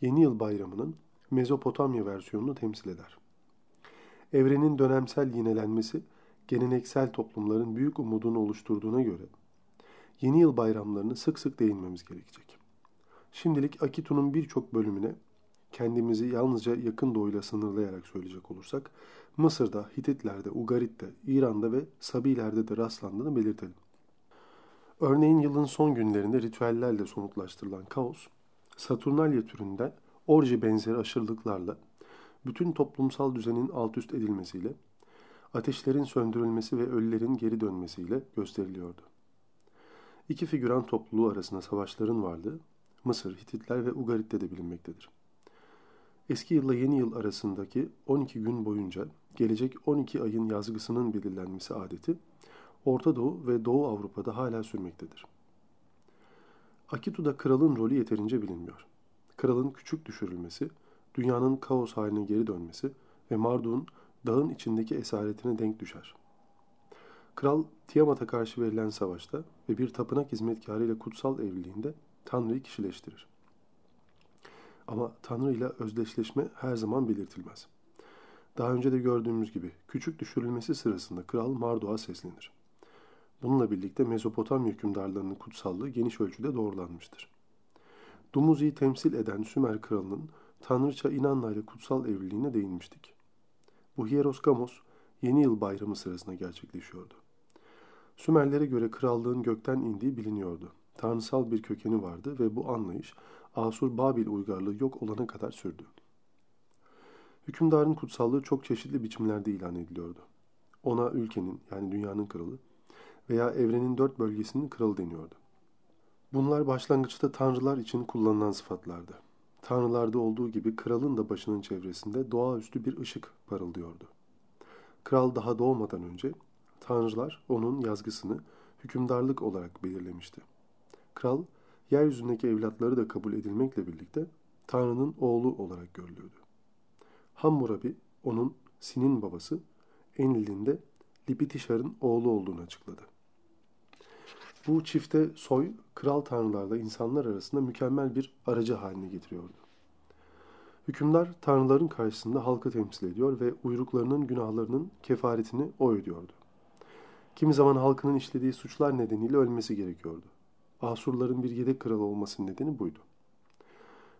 yeni yıl bayramının Mezopotamya versiyonunu temsil eder. Evrenin dönemsel yinelenmesi, geleneksel toplumların büyük umudunu oluşturduğuna göre yeni yıl bayramlarını sık sık değinmemiz gerekecek. Şimdilik Akitu'nun birçok bölümüne kendimizi yalnızca yakın doğuyla sınırlayarak söyleyecek olursak, Mısır'da, Hititler'de, Ugarit'te, İran'da ve Sabiler'de de rastlandığını belirtelim. Örneğin yılın son günlerinde ritüellerle somutlaştırılan kaos, Saturnalya türünde orji benzeri aşırılıklarla, bütün toplumsal düzenin alt üst edilmesiyle, ateşlerin söndürülmesi ve ölülerin geri dönmesiyle gösteriliyordu. İki figüran topluluğu arasında savaşların varlığı, Mısır, Hititler ve Ugarit'te de bilinmektedir. Eski yılla yeni yıl arasındaki 12 gün boyunca gelecek 12 ayın yazgısının belirlenmesi adeti Orta Doğu ve Doğu Avrupa'da hala sürmektedir. Akitu'da kralın rolü yeterince bilinmiyor. Kralın küçük düşürülmesi, dünyanın kaos haline geri dönmesi ve Marduk'un dağın içindeki esaretine denk düşer. Kral Tiamat'a karşı verilen savaşta ve bir tapınak hizmetkarıyla kutsal evliliğinde Tanrı'yı kişileştirir. Ama Tanrı ile özdeşleşme her zaman belirtilmez. Daha önce de gördüğümüz gibi küçük düşürülmesi sırasında kral Marduk'a seslenir. Bununla birlikte Mezopotamya hükümdarlarının kutsallığı geniş ölçüde doğrulanmıştır. Dumuzi'yi temsil eden Sümer kralının Tanrıça İnanna ile kutsal evliliğine değinmiştik. Bu Hieroskamos yeni yıl bayramı sırasında gerçekleşiyordu. Sümerlere göre krallığın gökten indiği biliniyordu. Tanrısal bir kökeni vardı ve bu anlayış Asur-Babil uygarlığı yok olana kadar sürdü. Hükümdarın kutsallığı çok çeşitli biçimlerde ilan ediliyordu. Ona ülkenin yani dünyanın kralı veya evrenin dört bölgesinin kralı deniyordu. Bunlar başlangıçta tanrılar için kullanılan sıfatlardı. Tanrılarda olduğu gibi kralın da başının çevresinde doğaüstü bir ışık parıldıyordu. Kral daha doğmadan önce tanrılar onun yazgısını hükümdarlık olarak belirlemişti. Kral, yeryüzündeki evlatları da kabul edilmekle birlikte Tanrı'nın oğlu olarak görülüyordu. Hammurabi onun Sin'in babası, Enlil'in Lipitişar'ın oğlu olduğunu açıkladı. Bu çifte soy, kral tanrılarla insanlar arasında mükemmel bir aracı haline getiriyordu. Hükümdar tanrıların karşısında halkı temsil ediyor ve uyruklarının günahlarının kefaretini o ödüyordu. Kimi zaman halkının işlediği suçlar nedeniyle ölmesi gerekiyordu. Asurların bir yedek kralı olmasının nedeni buydu.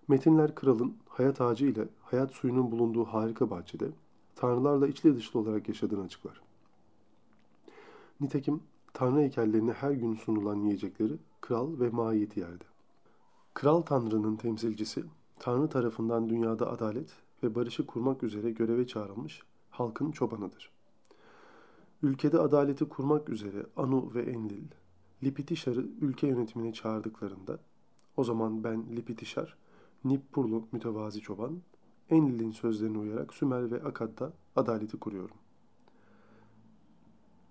Metinler kralın hayat ağacı ile hayat suyunun bulunduğu harika bahçede tanrılarla içli dışlı olarak yaşadığını açıklar. Nitekim tanrı heykellerine her gün sunulan yiyecekleri kral ve mahiyeti yerdi. Kral tanrının temsilcisi, tanrı tarafından dünyada adalet ve barışı kurmak üzere göreve çağrılmış halkın çobanıdır. Ülkede adaleti kurmak üzere Anu ve Enlil, Lipitişar'ı ülke yönetimine çağırdıklarında, o zaman ben Lipitişar, Nippurlu mütevazi çoban, Enlil'in sözlerine uyarak Sümer ve Akkad'da adaleti kuruyorum.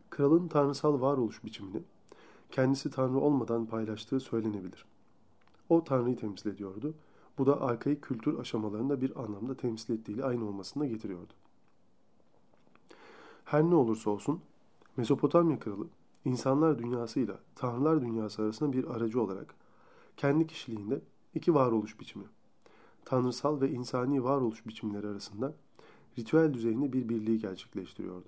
Kralın tanrısal varoluş biçimini kendisi tanrı olmadan paylaştığı söylenebilir. O tanrıyı temsil ediyordu. Bu da arkaik kültür aşamalarında bir anlamda temsil ettiğiyle aynı olmasını da getiriyordu. Her ne olursa olsun Mezopotamya kralı insanlar dünyasıyla tanrılar dünyası arasında bir aracı olarak kendi kişiliğinde iki varoluş biçimi, tanrısal ve insani varoluş biçimleri arasında ritüel düzeyinde bir birliği gerçekleştiriyordu.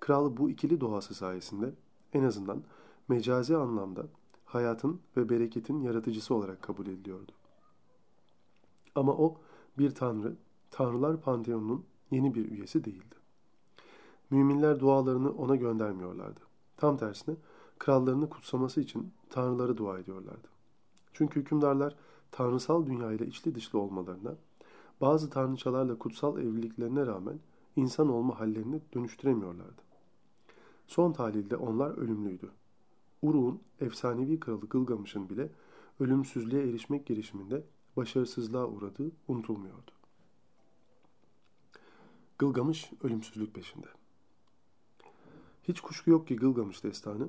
Kral bu ikili doğası sayesinde en azından mecazi anlamda hayatın ve bereketin yaratıcısı olarak kabul ediliyordu. Ama o bir tanrı, tanrılar panteonunun yeni bir üyesi değildi. Müminler dualarını ona göndermiyorlardı. Tam tersine krallarını kutsaması için tanrılara dua ediyorlardı. Çünkü hükümdarlar tanrısal dünya ile içli dışlı olmalarına, bazı tanrıçalarla kutsal evliliklerine rağmen insan olma hallerini dönüştüremiyorlardı. Son tahlilde onlar ölümlüydü. Uruk'un efsanevi kralı Gılgamış'ın bile ölümsüzlüğe erişmek girişiminde başarısızlığa uğradığı unutulmuyordu. Gılgamış ölümsüzlük peşinde. Hiç kuşku yok ki Gılgamış destanı,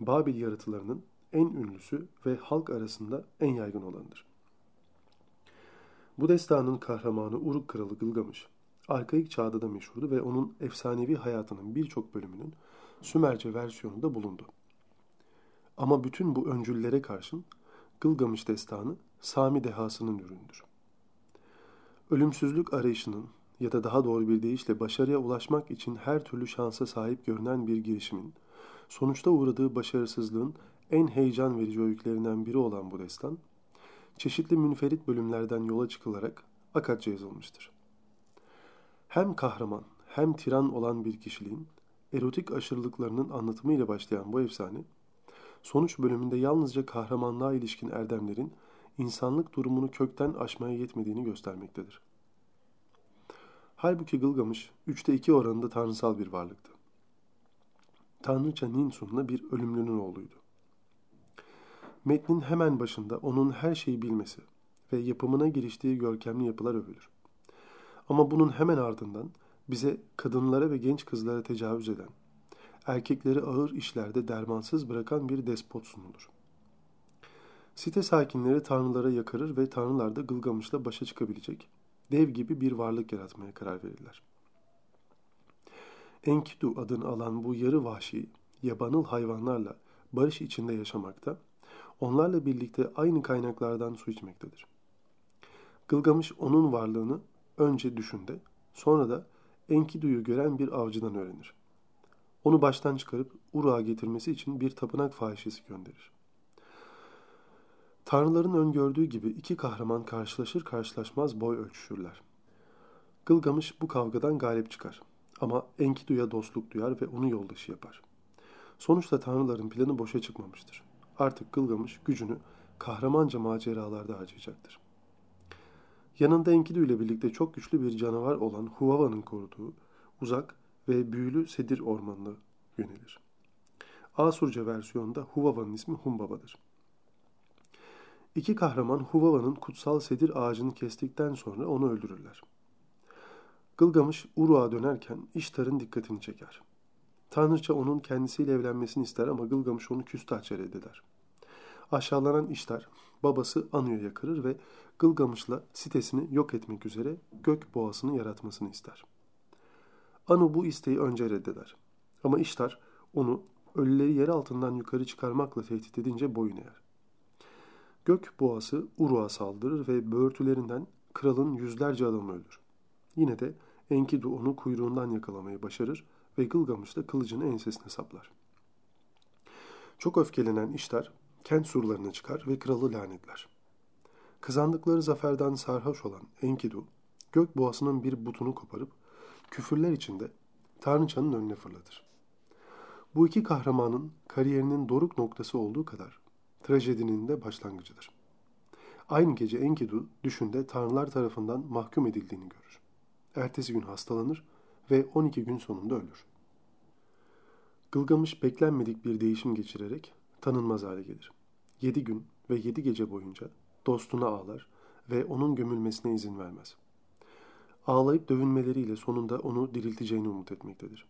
Babil yaratılarının en ünlüsü ve halk arasında en yaygın olanıdır. Bu destanın kahramanı Uruk kralı Gılgamış, arkaik çağda da meşhurdu ve onun efsanevi hayatının birçok bölümünün Sümerce versiyonu da bulundu. Ama bütün bu öncüllere karşın Gılgamış destanı Sami dehasının ürünüdür. Ölümsüzlük arayışının ya da daha doğru bir deyişle başarıya ulaşmak için her türlü şansa sahip görünen bir girişimin, sonuçta uğradığı başarısızlığın en heyecan verici öykülerinden biri olan bu destan, çeşitli münferit bölümlerden yola çıkılarak Akatça yazılmıştır. Hem kahraman hem tiran olan bir kişiliğin erotik aşırılıklarının anlatımıyla başlayan bu efsane, sonuç bölümünde yalnızca kahramanlığa ilişkin erdemlerin insanlık durumunu kökten aşmaya yetmediğini göstermektedir. Halbuki Gılgamış, üçte iki oranında tanrısal bir varlıktı. Tanrıça Ninsun'la bir ölümlünün oğluydu. Metnin hemen başında onun her şeyi bilmesi ve yapımına giriştiği görkemli yapılar övülür. Ama bunun hemen ardından bize kadınlara ve genç kızlara tecavüz eden, erkekleri ağır işlerde dermansız bırakan bir despot sunulur. Site sakinleri tanrılara yakarır ve tanrılar da Gılgamış'la başa çıkabilecek dev gibi bir varlık yaratmaya karar verirler. Enkidu adını alan bu yarı vahşi, yabanıl hayvanlarla barış içinde yaşamakta, onlarla birlikte aynı kaynaklardan su içmektedir. Gılgamış onun varlığını önce düşünde, sonra da Enkidu'yu gören bir avcıdan öğrenir. Onu baştan çıkarıp Uruk'a getirmesi için bir tapınak fahişesi gönderir. Tanrıların öngördüğü gibi iki kahraman karşılaşır karşılaşmaz boy ölçüşürler. Gılgamış bu kavgadan galip çıkar. Ama Enkidu'ya dostluk duyar ve onu yoldaşı yapar. Sonuçta tanrıların planı boşa çıkmamıştır. Artık Gılgamış gücünü kahramanca maceralarda harcayacaktır. Yanında Enkidu ile birlikte çok güçlü bir canavar olan Huvava'nın koruduğu uzak ve büyülü sedir ormanına yönelir. Asurca versiyonda Huvava'nın ismi Humbaba'dır. İki kahraman Huvava'nın kutsal sedir ağacını kestikten sonra onu öldürürler. Gılgamış Uruk'a dönerken İştar'ın dikkatini çeker. Tanrıça onun kendisiyle evlenmesini ister ama Gılgamış onu küstahça reddeder. Aşağılanan İştar babası Anu'ya yakarır ve Gılgamış'la sitesini yok etmek üzere gök boğasını yaratmasını ister. Anu bu isteği önce reddeder. Ama İştar onu ölüleri yer altından yukarı çıkarmakla tehdit edince boyun eğer. Gök boğası Uruk'a saldırır ve böğürtülerinden kralın yüzlerce adamı öldür. Yine de Enkidu onu kuyruğundan yakalamayı başarır ve Gılgamış da kılıcını ensesine saplar. Çok öfkelenen İştar kent surlarına çıkar ve kralı lanetler. Kazandıkları zaferden sarhoş olan Enkidu, gök boğasının bir butunu koparıp küfürler içinde Tanrıçanın önüne fırlatır. Bu iki kahramanın kariyerinin doruk noktası olduğu kadar trajedinin de başlangıcıdır. Aynı gece Enkidu düşünde tanrılar tarafından mahkum edildiğini görür. Ertesi gün hastalanır ve 12 gün sonunda ölür. Gılgamış beklenmedik bir değişim geçirerek tanınmaz hale gelir. 7 gün ve 7 gece boyunca dostuna ağlar ve onun gömülmesine izin vermez. Ağlayıp dövünmeleriyle sonunda onu dirilteceğini umut etmektedir.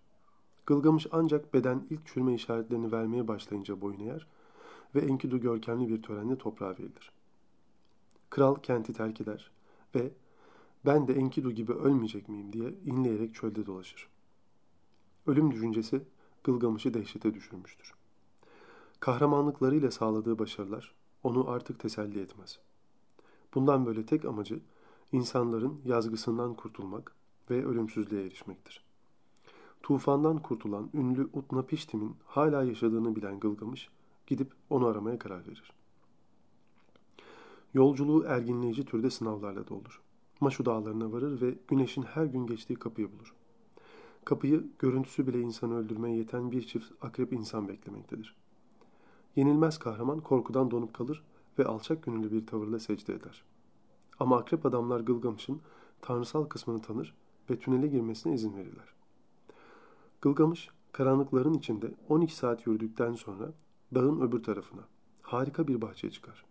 Gılgamış ancak beden ilk çürüme işaretlerini vermeye başlayınca boyun eğer ve Enkidu görkemli bir törenle toprağa verilir. Kral kenti terk eder ve ben de Enkidu gibi ölmeyecek miyim diye inleyerek çölde dolaşır. Ölüm düşüncesi Gılgamış'ı dehşete düşürmüştür. Kahramanlıklarıyla sağladığı başarılar onu artık teselli etmez. Bundan böyle tek amacı insanların yazgısından kurtulmak ve ölümsüzlüğe erişmektir. Tufandan kurtulan ünlü Utnapiştim'in hala yaşadığını bilen Gılgamış gidip onu aramaya karar verir. Yolculuğu erginleyici türde sınavlarla doldur. Maşu dağlarına varır ve güneşin her gün geçtiği kapıyı bulur. Kapıyı görüntüsü bile insanı öldürmeye yeten bir çift akrep insan beklemektedir. Yenilmez kahraman korkudan donup kalır ve alçak gönüllü bir tavırla secde eder. Ama akrep adamlar Gılgamış'ın tanrısal kısmını tanır ve tünele girmesine izin verirler. Gılgamış, karanlıkların içinde 12 saat yürüdükten sonra dağın öbür tarafına, harika bir bahçeye çıkar.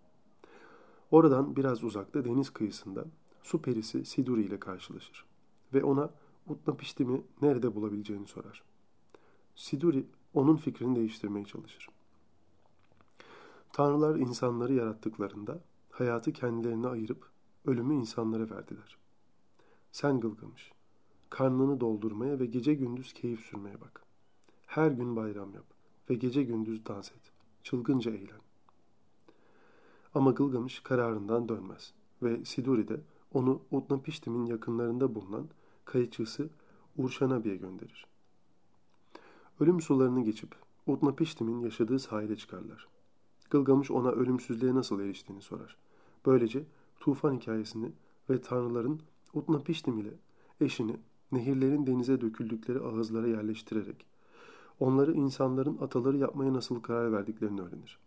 Oradan biraz uzakta deniz kıyısında su perisi Siduri ile karşılaşır ve ona Utnapiştim'i nerede bulabileceğini sorar. Siduri onun fikrini değiştirmeye çalışır. Tanrılar insanları yarattıklarında hayatı kendilerine ayırıp ölümü insanlara verdiler. Sen Gılgamış, karnını doldurmaya ve gece gündüz keyif sürmeye bak. Her gün bayram yap ve gece gündüz dans et. Çılgınca eğlen. Ama Gılgamış kararından dönmez ve Siduri de onu Utnapiştim'in yakınlarında bulunan kayıkçısı Urşanabi'ye gönderir. Ölüm sularını geçip Utnapiştim'in yaşadığı sahile çıkarlar. Gılgamış ona ölümsüzlüğe nasıl eriştiğini sorar. Böylece tufan hikayesini ve tanrıların Utnapiştim ile eşini nehirlerin denize döküldükleri ağızlara yerleştirerek onları insanların ataları yapmaya nasıl karar verdiklerini öğrenir.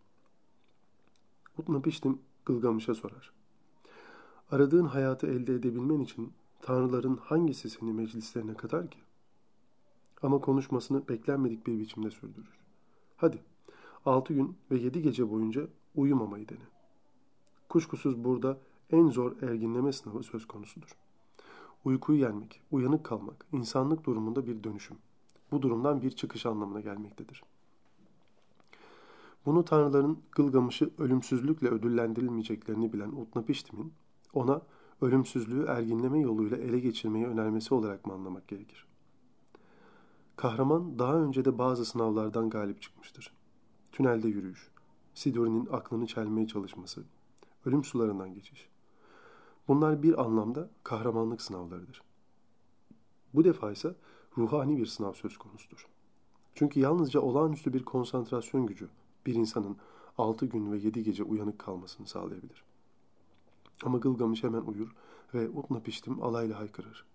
Utnapiştim Gılgamış'a sorar. Aradığın hayatı elde edebilmen için tanrıların hangisi seni meclislerine katar ki? Ama konuşmasını beklenmedik bir biçimde sürdürür. Hadi, altı gün ve yedi gece boyunca uyumamayı dene. Kuşkusuz burada en zor erginleme sınavı söz konusudur. Uykuyu yenmek, uyanık kalmak, insanlık durumunda bir dönüşüm. Bu durumdan bir çıkış anlamına gelmektedir. Bunu tanrıların Gılgamış'ı ölümsüzlükle ödüllendirilmeyeceklerini bilen Utnapiştim'in ona ölümsüzlüğü erginleme yoluyla ele geçirmeyi önermesi olarak mı anlamak gerekir? Kahraman daha önce de bazı sınavlardan galip çıkmıştır. Tünelde yürüyüş, Siduri'nin aklını çelmeye çalışması, ölüm sularından geçiş. Bunlar bir anlamda kahramanlık sınavlarıdır. Bu defa ise ruhani bir sınav söz konusudur. Çünkü yalnızca olağanüstü bir konsantrasyon gücü bir insanın 6 gün ve 7 gece uyanık kalmasını sağlayabilir. Ama Gılgamış hemen uyur ve Utnapiştim alayla haykırır.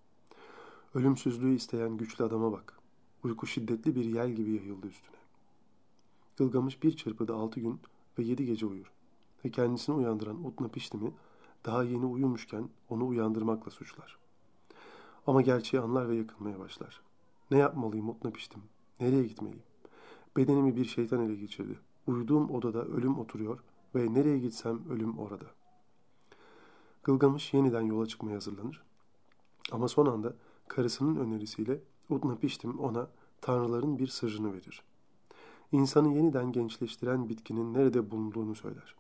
Ölümsüzlüğü isteyen güçlü adama bak. Uyku şiddetli bir yel gibi yayıldı üstüne. Gılgamış bir çırpıda altı gün ve yedi gece uyur ve kendisini uyandıran Utnapiştim'i daha yeni uyumuşken onu uyandırmakla suçlar. Ama gerçeği anlar ve yakınmaya başlar. Ne yapmalıyım Utnapiştim? Nereye gitmeliyim? Bedenimi bir şeytan ele geçirdi. Uyuduğum odada ölüm oturuyor ve nereye gitsem ölüm orada. Gılgamış yeniden yola çıkmaya hazırlanır. Ama son anda karısının önerisiyle Utnapiştim ona tanrıların bir sırrını verir. İnsanı yeniden gençleştiren bitkinin nerede bulunduğunu söyler.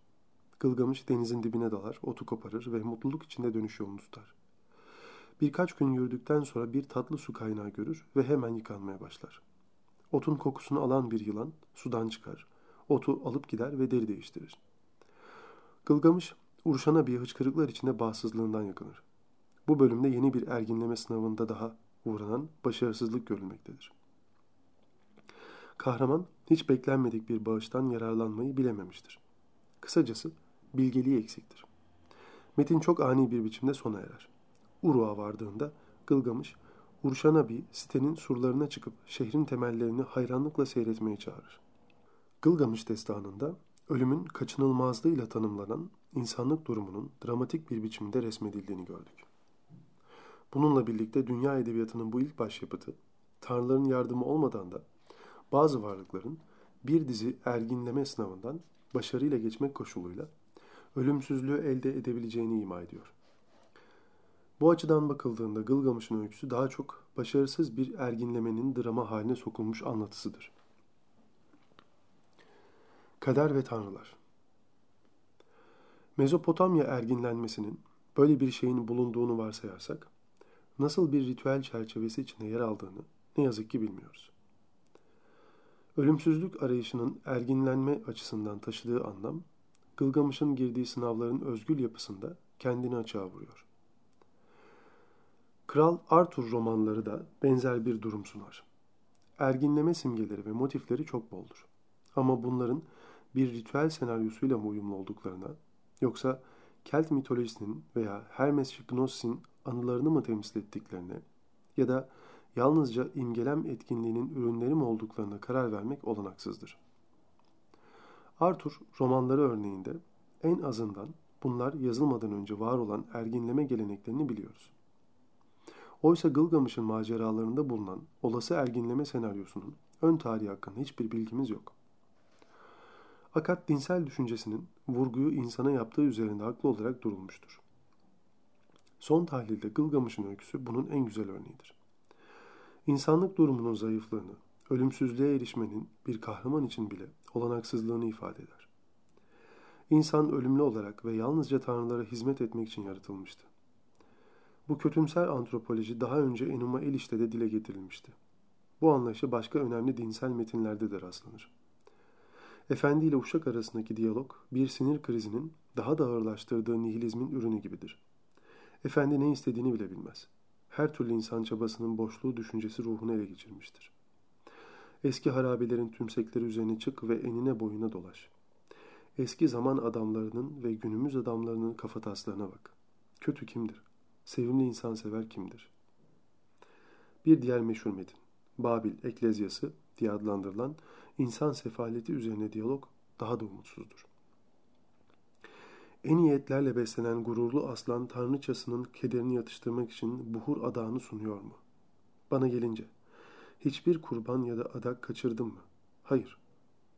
Gılgamış denizin dibine dalar, otu koparır ve mutluluk içinde dönüş yolunu tutar. Birkaç gün yürüdükten sonra bir tatlı su kaynağı görür ve hemen yıkanmaya başlar. Otun kokusunu alan bir yılan sudan çıkar. Otu alıp gider ve deri değiştirir. Gılgamış, Urşan'a bir hıçkırıklar içinde bağımsızlığından yakınır. Bu bölümde yeni bir erginleme sınavında daha uğranan başarısızlık görülmektedir. Kahraman hiç beklenmedik bir bağıştan yararlanmayı bilememiştir. Kısacası bilgeliği eksiktir. Metin çok ani bir biçimde sona erer. Uruk'a vardığında Gılgamış Urşanabi sitenin surlarına çıkıp şehrin temellerini hayranlıkla seyretmeye çağırır. Gılgamış destanında ölümün kaçınılmazlığıyla tanımlanan insanlık durumunun dramatik bir biçimde resmedildiğini gördük. Bununla birlikte dünya edebiyatının bu ilk başyapıtı, tanrıların yardımı olmadan da bazı varlıkların bir dizi erginleme sınavından başarıyla geçmek koşuluyla ölümsüzlüğü elde edebileceğini ima ediyor. Bu açıdan bakıldığında Gılgamış'ın öyküsü daha çok başarısız bir erginlemenin drama haline sokulmuş anlatısıdır. Kader ve Tanrılar Mezopotamya erginlenmesinin böyle bir şeyin bulunduğunu varsayarsak, nasıl bir ritüel çerçevesi içinde yer aldığını ne yazık ki bilmiyoruz. Ölümsüzlük arayışının erginlenme açısından taşıdığı anlam, Gılgamış'ın girdiği sınavların özgül yapısında kendini açığa vuruyor. Kral Arthur romanları da benzer bir durum sunar. Erginleme simgeleri ve motifleri çok boldur. Ama bunların bir ritüel senaryosuyla mı uyumlu olduklarına, yoksa Kelt mitolojisinin veya Hermes Gnosis'in anılarını mı temsil ettiklerine ya da yalnızca imgelem etkinliğinin ürünleri mi olduklarına karar vermek olanaksızdır. Arthur romanları örneğinde en azından bunlar yazılmadan önce var olan erginleme geleneklerini biliyoruz. Oysa Gılgamış'ın maceralarında bulunan olası erginleme senaryosunun ön tarihi hakkında hiçbir bilgimiz yok. Fakat dinsel düşüncesinin vurguyu insana yaptığı üzerinde haklı olarak durulmuştur. Son tahlilde Gılgamış'ın öyküsü bunun en güzel örneğidir. İnsanlık durumunun zayıflığını, ölümsüzlüğe erişmenin bir kahraman için bile olanaksızlığını ifade eder. İnsan ölümlü olarak ve yalnızca tanrılara hizmet etmek için yaratılmıştı. Bu kötümser antropoloji daha önce Enuma Eliş'te de dile getirilmişti. Bu anlayışı başka önemli dinsel metinlerde de rastlanır. Efendi ile uşak arasındaki diyalog bir sinir krizinin daha da ağırlaştırdığı nihilizmin ürünü gibidir. Efendi ne istediğini bile bilmez. Her türlü insan çabasının boşluğu düşüncesi ruhunu ele geçirmiştir. Eski harabelerin tümsekleri üzerine çık ve enine boyuna dolaş. Eski zaman adamlarının ve günümüz adamlarının kafataslarına bak. Kötü kimdir? Sevimli insan sever kimdir? Bir diğer meşhur metin. Babil Eklezyası diye adlandırılan insan sefaleti üzerine diyalog daha da umutsuzdur. En iyi beslenen gururlu aslan tanrıçasının kederini yatıştırmak için buhur adağını sunuyor mu? Bana gelince, hiçbir kurban ya da adak kaçırdım mı? Hayır.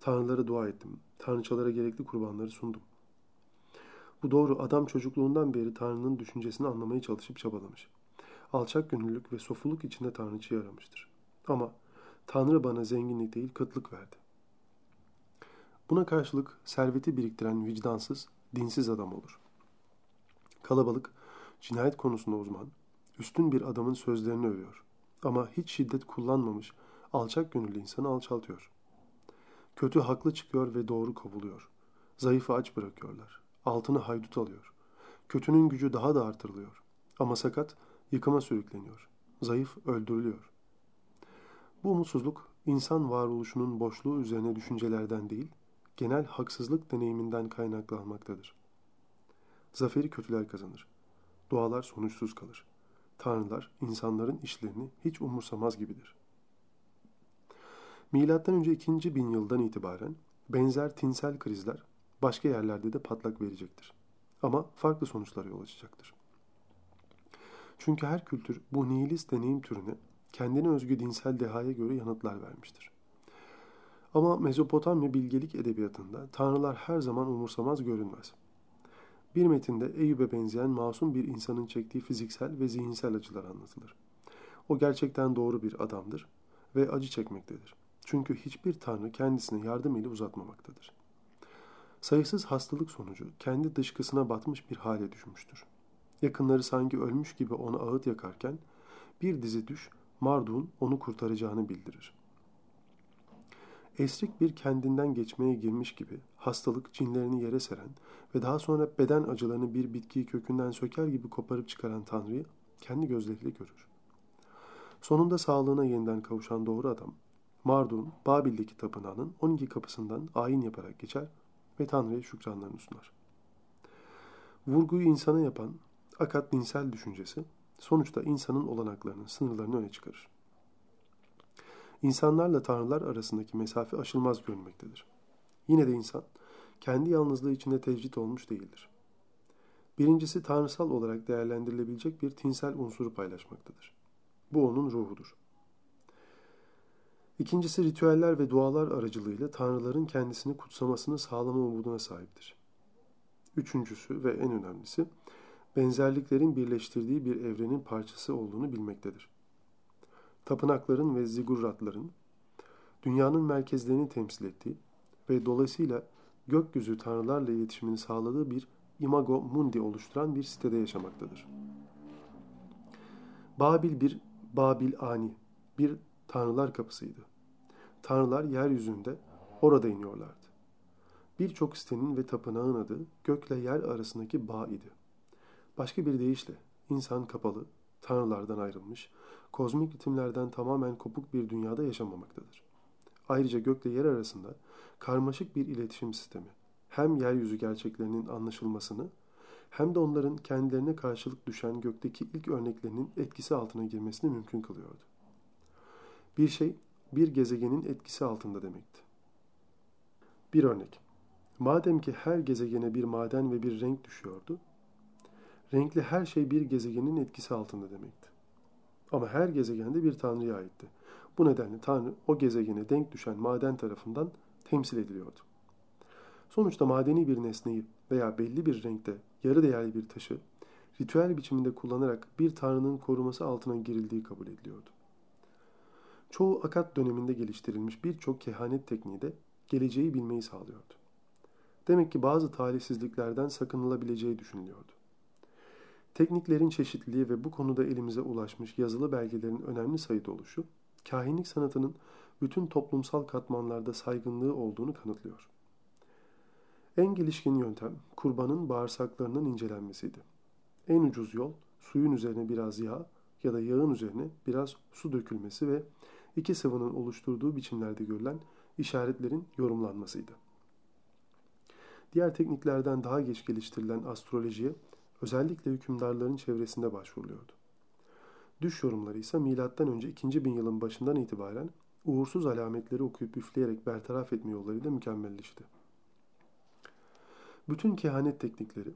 Tanrılara dua ettim. Tanrıçalara gerekli kurbanları sundum. Bu doğru adam çocukluğundan beri Tanrı'nın düşüncesini anlamaya çalışıp çabalamış. Alçak gönüllülük ve sofuluk içinde Tanrıçıyı aramıştır. Ama Tanrı bana zenginlik değil kıtlık verdi. Buna karşılık serveti biriktiren vicdansız, dinsiz adam olur. Kalabalık, cinayet konusunda uzman, üstün bir adamın sözlerini övüyor. Ama hiç şiddet kullanmamış, alçak gönüllü insanı alçaltıyor. Kötü haklı çıkıyor ve doğru kovuluyor. Zayıfı aç bırakıyorlar. Altını haydut alıyor. Kötünün gücü daha da artırılıyor. Ama sakat yıkıma sürükleniyor. Zayıf öldürülüyor. Bu umutsuzluk insan varoluşunun boşluğu üzerine düşüncelerden değil, genel haksızlık deneyiminden kaynaklanmaktadır. Zaferi kötüler kazanır. Dualar sonuçsuz kalır. Tanrılar insanların işlerini hiç umursamaz gibidir. Milattan önce 2. bin yıldan itibaren benzer tinsel krizler başka yerlerde de patlak verecektir. Ama farklı sonuçlara yol açacaktır. Çünkü her kültür bu nihilist deneyim türüne kendine özgü dinsel dehaya göre yanıtlar vermiştir. Ama Mezopotamya bilgelik edebiyatında tanrılar her zaman umursamaz görünmez. Bir metinde Eyüp'e benzeyen masum bir insanın çektiği fiziksel ve zihinsel acılar anlatılır. O gerçekten doğru bir adamdır ve acı çekmektedir. Çünkü hiçbir tanrı kendisine yardım eli uzatmamaktadır. Sayısız hastalık sonucu kendi dışkısına batmış bir hale düşmüştür. Yakınları sanki ölmüş gibi onu ağıt yakarken bir dizi düş Marduk'un onu kurtaracağını bildirir. Esrik bir kendinden geçmeye girmiş gibi hastalık cinlerini yere seren ve daha sonra beden acılarını bir bitkiyi kökünden söker gibi koparıp çıkaran Tanrı'yı kendi gözleriyle görür. Sonunda sağlığına yeniden kavuşan doğru adam, Marduk'un Babil'deki tapınağının 12 kapısından ayin yaparak geçer ve Tanrı'ya şükranlarını sunar. Vurguyu insana yapan akat dinsel düşüncesi sonuçta insanın olanaklarının sınırlarını öne çıkarır. İnsanlarla tanrılar arasındaki mesafe aşılmaz görünmektedir. Yine de insan kendi yalnızlığı içinde tecrit olmuş değildir. Birincisi tanrısal olarak değerlendirilebilecek bir tinsel unsuru paylaşmaktadır. Bu onun ruhudur. İkincisi ritüeller ve dualar aracılığıyla tanrıların kendisini kutsamasını sağlama umuduna sahiptir. Üçüncüsü ve en önemlisi benzerliklerin birleştirdiği bir evrenin parçası olduğunu bilmektedir. Tapınakların ve zigurratların dünyanın merkezlerini temsil ettiği ve dolayısıyla gökyüzü tanrılarla iletişimini sağladığı bir imago mundi oluşturan bir sitede yaşamaktadır. Babil bir Babil ani, bir tanrılar kapısıydı. Tanrılar yeryüzünde orada iniyorlardı. Birçok sitenin ve tapınağın adı gökle yer arasındaki bağ idi. Başka bir deyişle insan kapalı, tanrılardan ayrılmış, kozmik ritimlerden tamamen kopuk bir dünyada yaşamamaktadır. Ayrıca gökle yer arasında karmaşık bir iletişim sistemi hem yeryüzü gerçeklerinin anlaşılmasını hem de onların kendilerine karşılık düşen gökteki ilk örneklerinin etkisi altına girmesini mümkün kılıyordu. Bir şey bir gezegenin etkisi altında demekti. Bir örnek. Madem ki her gezegene bir maden ve bir renk düşüyordu, renkli her şey bir gezegenin etkisi altında demekti. Ama her gezegende bir tanrıya aitti. Bu nedenle tanrı o gezegene denk düşen maden tarafından temsil ediliyordu. Sonuçta madeni bir nesneyi veya belli bir renkte yarı değerli bir taşı ritüel biçiminde kullanarak bir tanrının koruması altına girildiği kabul ediliyordu. Çoğu akat döneminde geliştirilmiş birçok kehanet tekniği de geleceği bilmeyi sağlıyordu. Demek ki bazı talihsizliklerden sakınılabileceği düşünülüyordu. Tekniklerin çeşitliliği ve bu konuda elimize ulaşmış yazılı belgelerin önemli sayıda oluşu, kahinlik sanatının bütün toplumsal katmanlarda saygınlığı olduğunu kanıtlıyor. En gelişkin yöntem kurbanın bağırsaklarının incelenmesiydi. En ucuz yol suyun üzerine biraz yağ ya da yağın üzerine biraz su dökülmesi ve iki sıvının oluşturduğu biçimlerde görülen işaretlerin yorumlanmasıydı. Diğer tekniklerden daha geç geliştirilen astrolojiye özellikle hükümdarların çevresinde başvuruluyordu. Düş yorumları ise M.Ö. 2. bin yılın başından itibaren uğursuz alametleri okuyup üfleyerek bertaraf etme yollarıyla mükemmelleşti. Bütün kehanet teknikleri,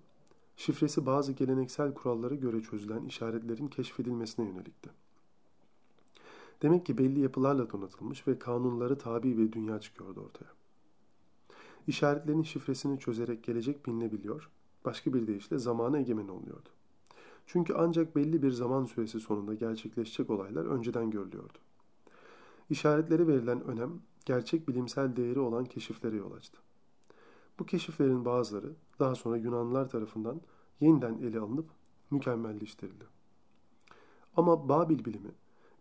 şifresi bazı geleneksel kurallara göre çözülen işaretlerin keşfedilmesine yönelikti. Demek ki belli yapılarla donatılmış ve kanunları tabi bir dünya çıkıyordu ortaya. İşaretlerin şifresini çözerek gelecek bilinebiliyor, başka bir deyişle zamana egemen oluyordu. Çünkü ancak belli bir zaman süresi sonunda gerçekleşecek olaylar önceden görülüyordu. İşaretlere verilen önem, gerçek bilimsel değeri olan keşiflere yol açtı. Bu keşiflerin bazıları daha sonra Yunanlılar tarafından yeniden ele alınıp mükemmelleştirildi. Ama Babil bilimi,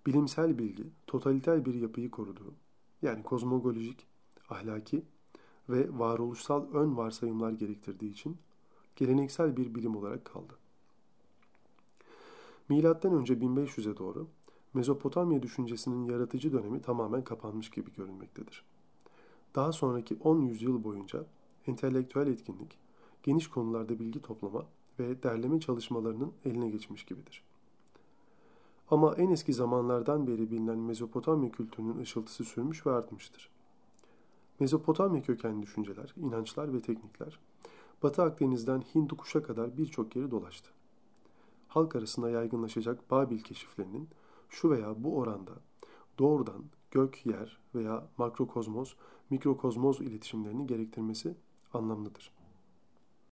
bilimsel bilgi, totaliter bir yapıyı koruduğu, yani kozmolojik, ahlaki ve varoluşsal ön varsayımlar gerektirdiği için geleneksel bir bilim olarak kaldı. Milattan önce 1500'e doğru Mezopotamya düşüncesinin yaratıcı dönemi tamamen kapanmış gibi görünmektedir. Daha sonraki 10 yüzyıl boyunca entelektüel etkinlik, geniş konularda bilgi toplama ve derleme çalışmalarının eline geçmiş gibidir. Ama en eski zamanlardan beri bilinen Mezopotamya kültürünün ışıltısı sürmüş ve artmıştır. Mezopotamya kökenli düşünceler, inançlar ve teknikler, Batı Akdeniz'den Hindu kuşa kadar birçok yeri dolaştı. Halk arasında yaygınlaşacak Babil keşiflerinin şu veya bu oranda doğrudan gök, yer veya makrokozmos, mikrokozmos iletişimlerini gerektirmesi anlamlıdır.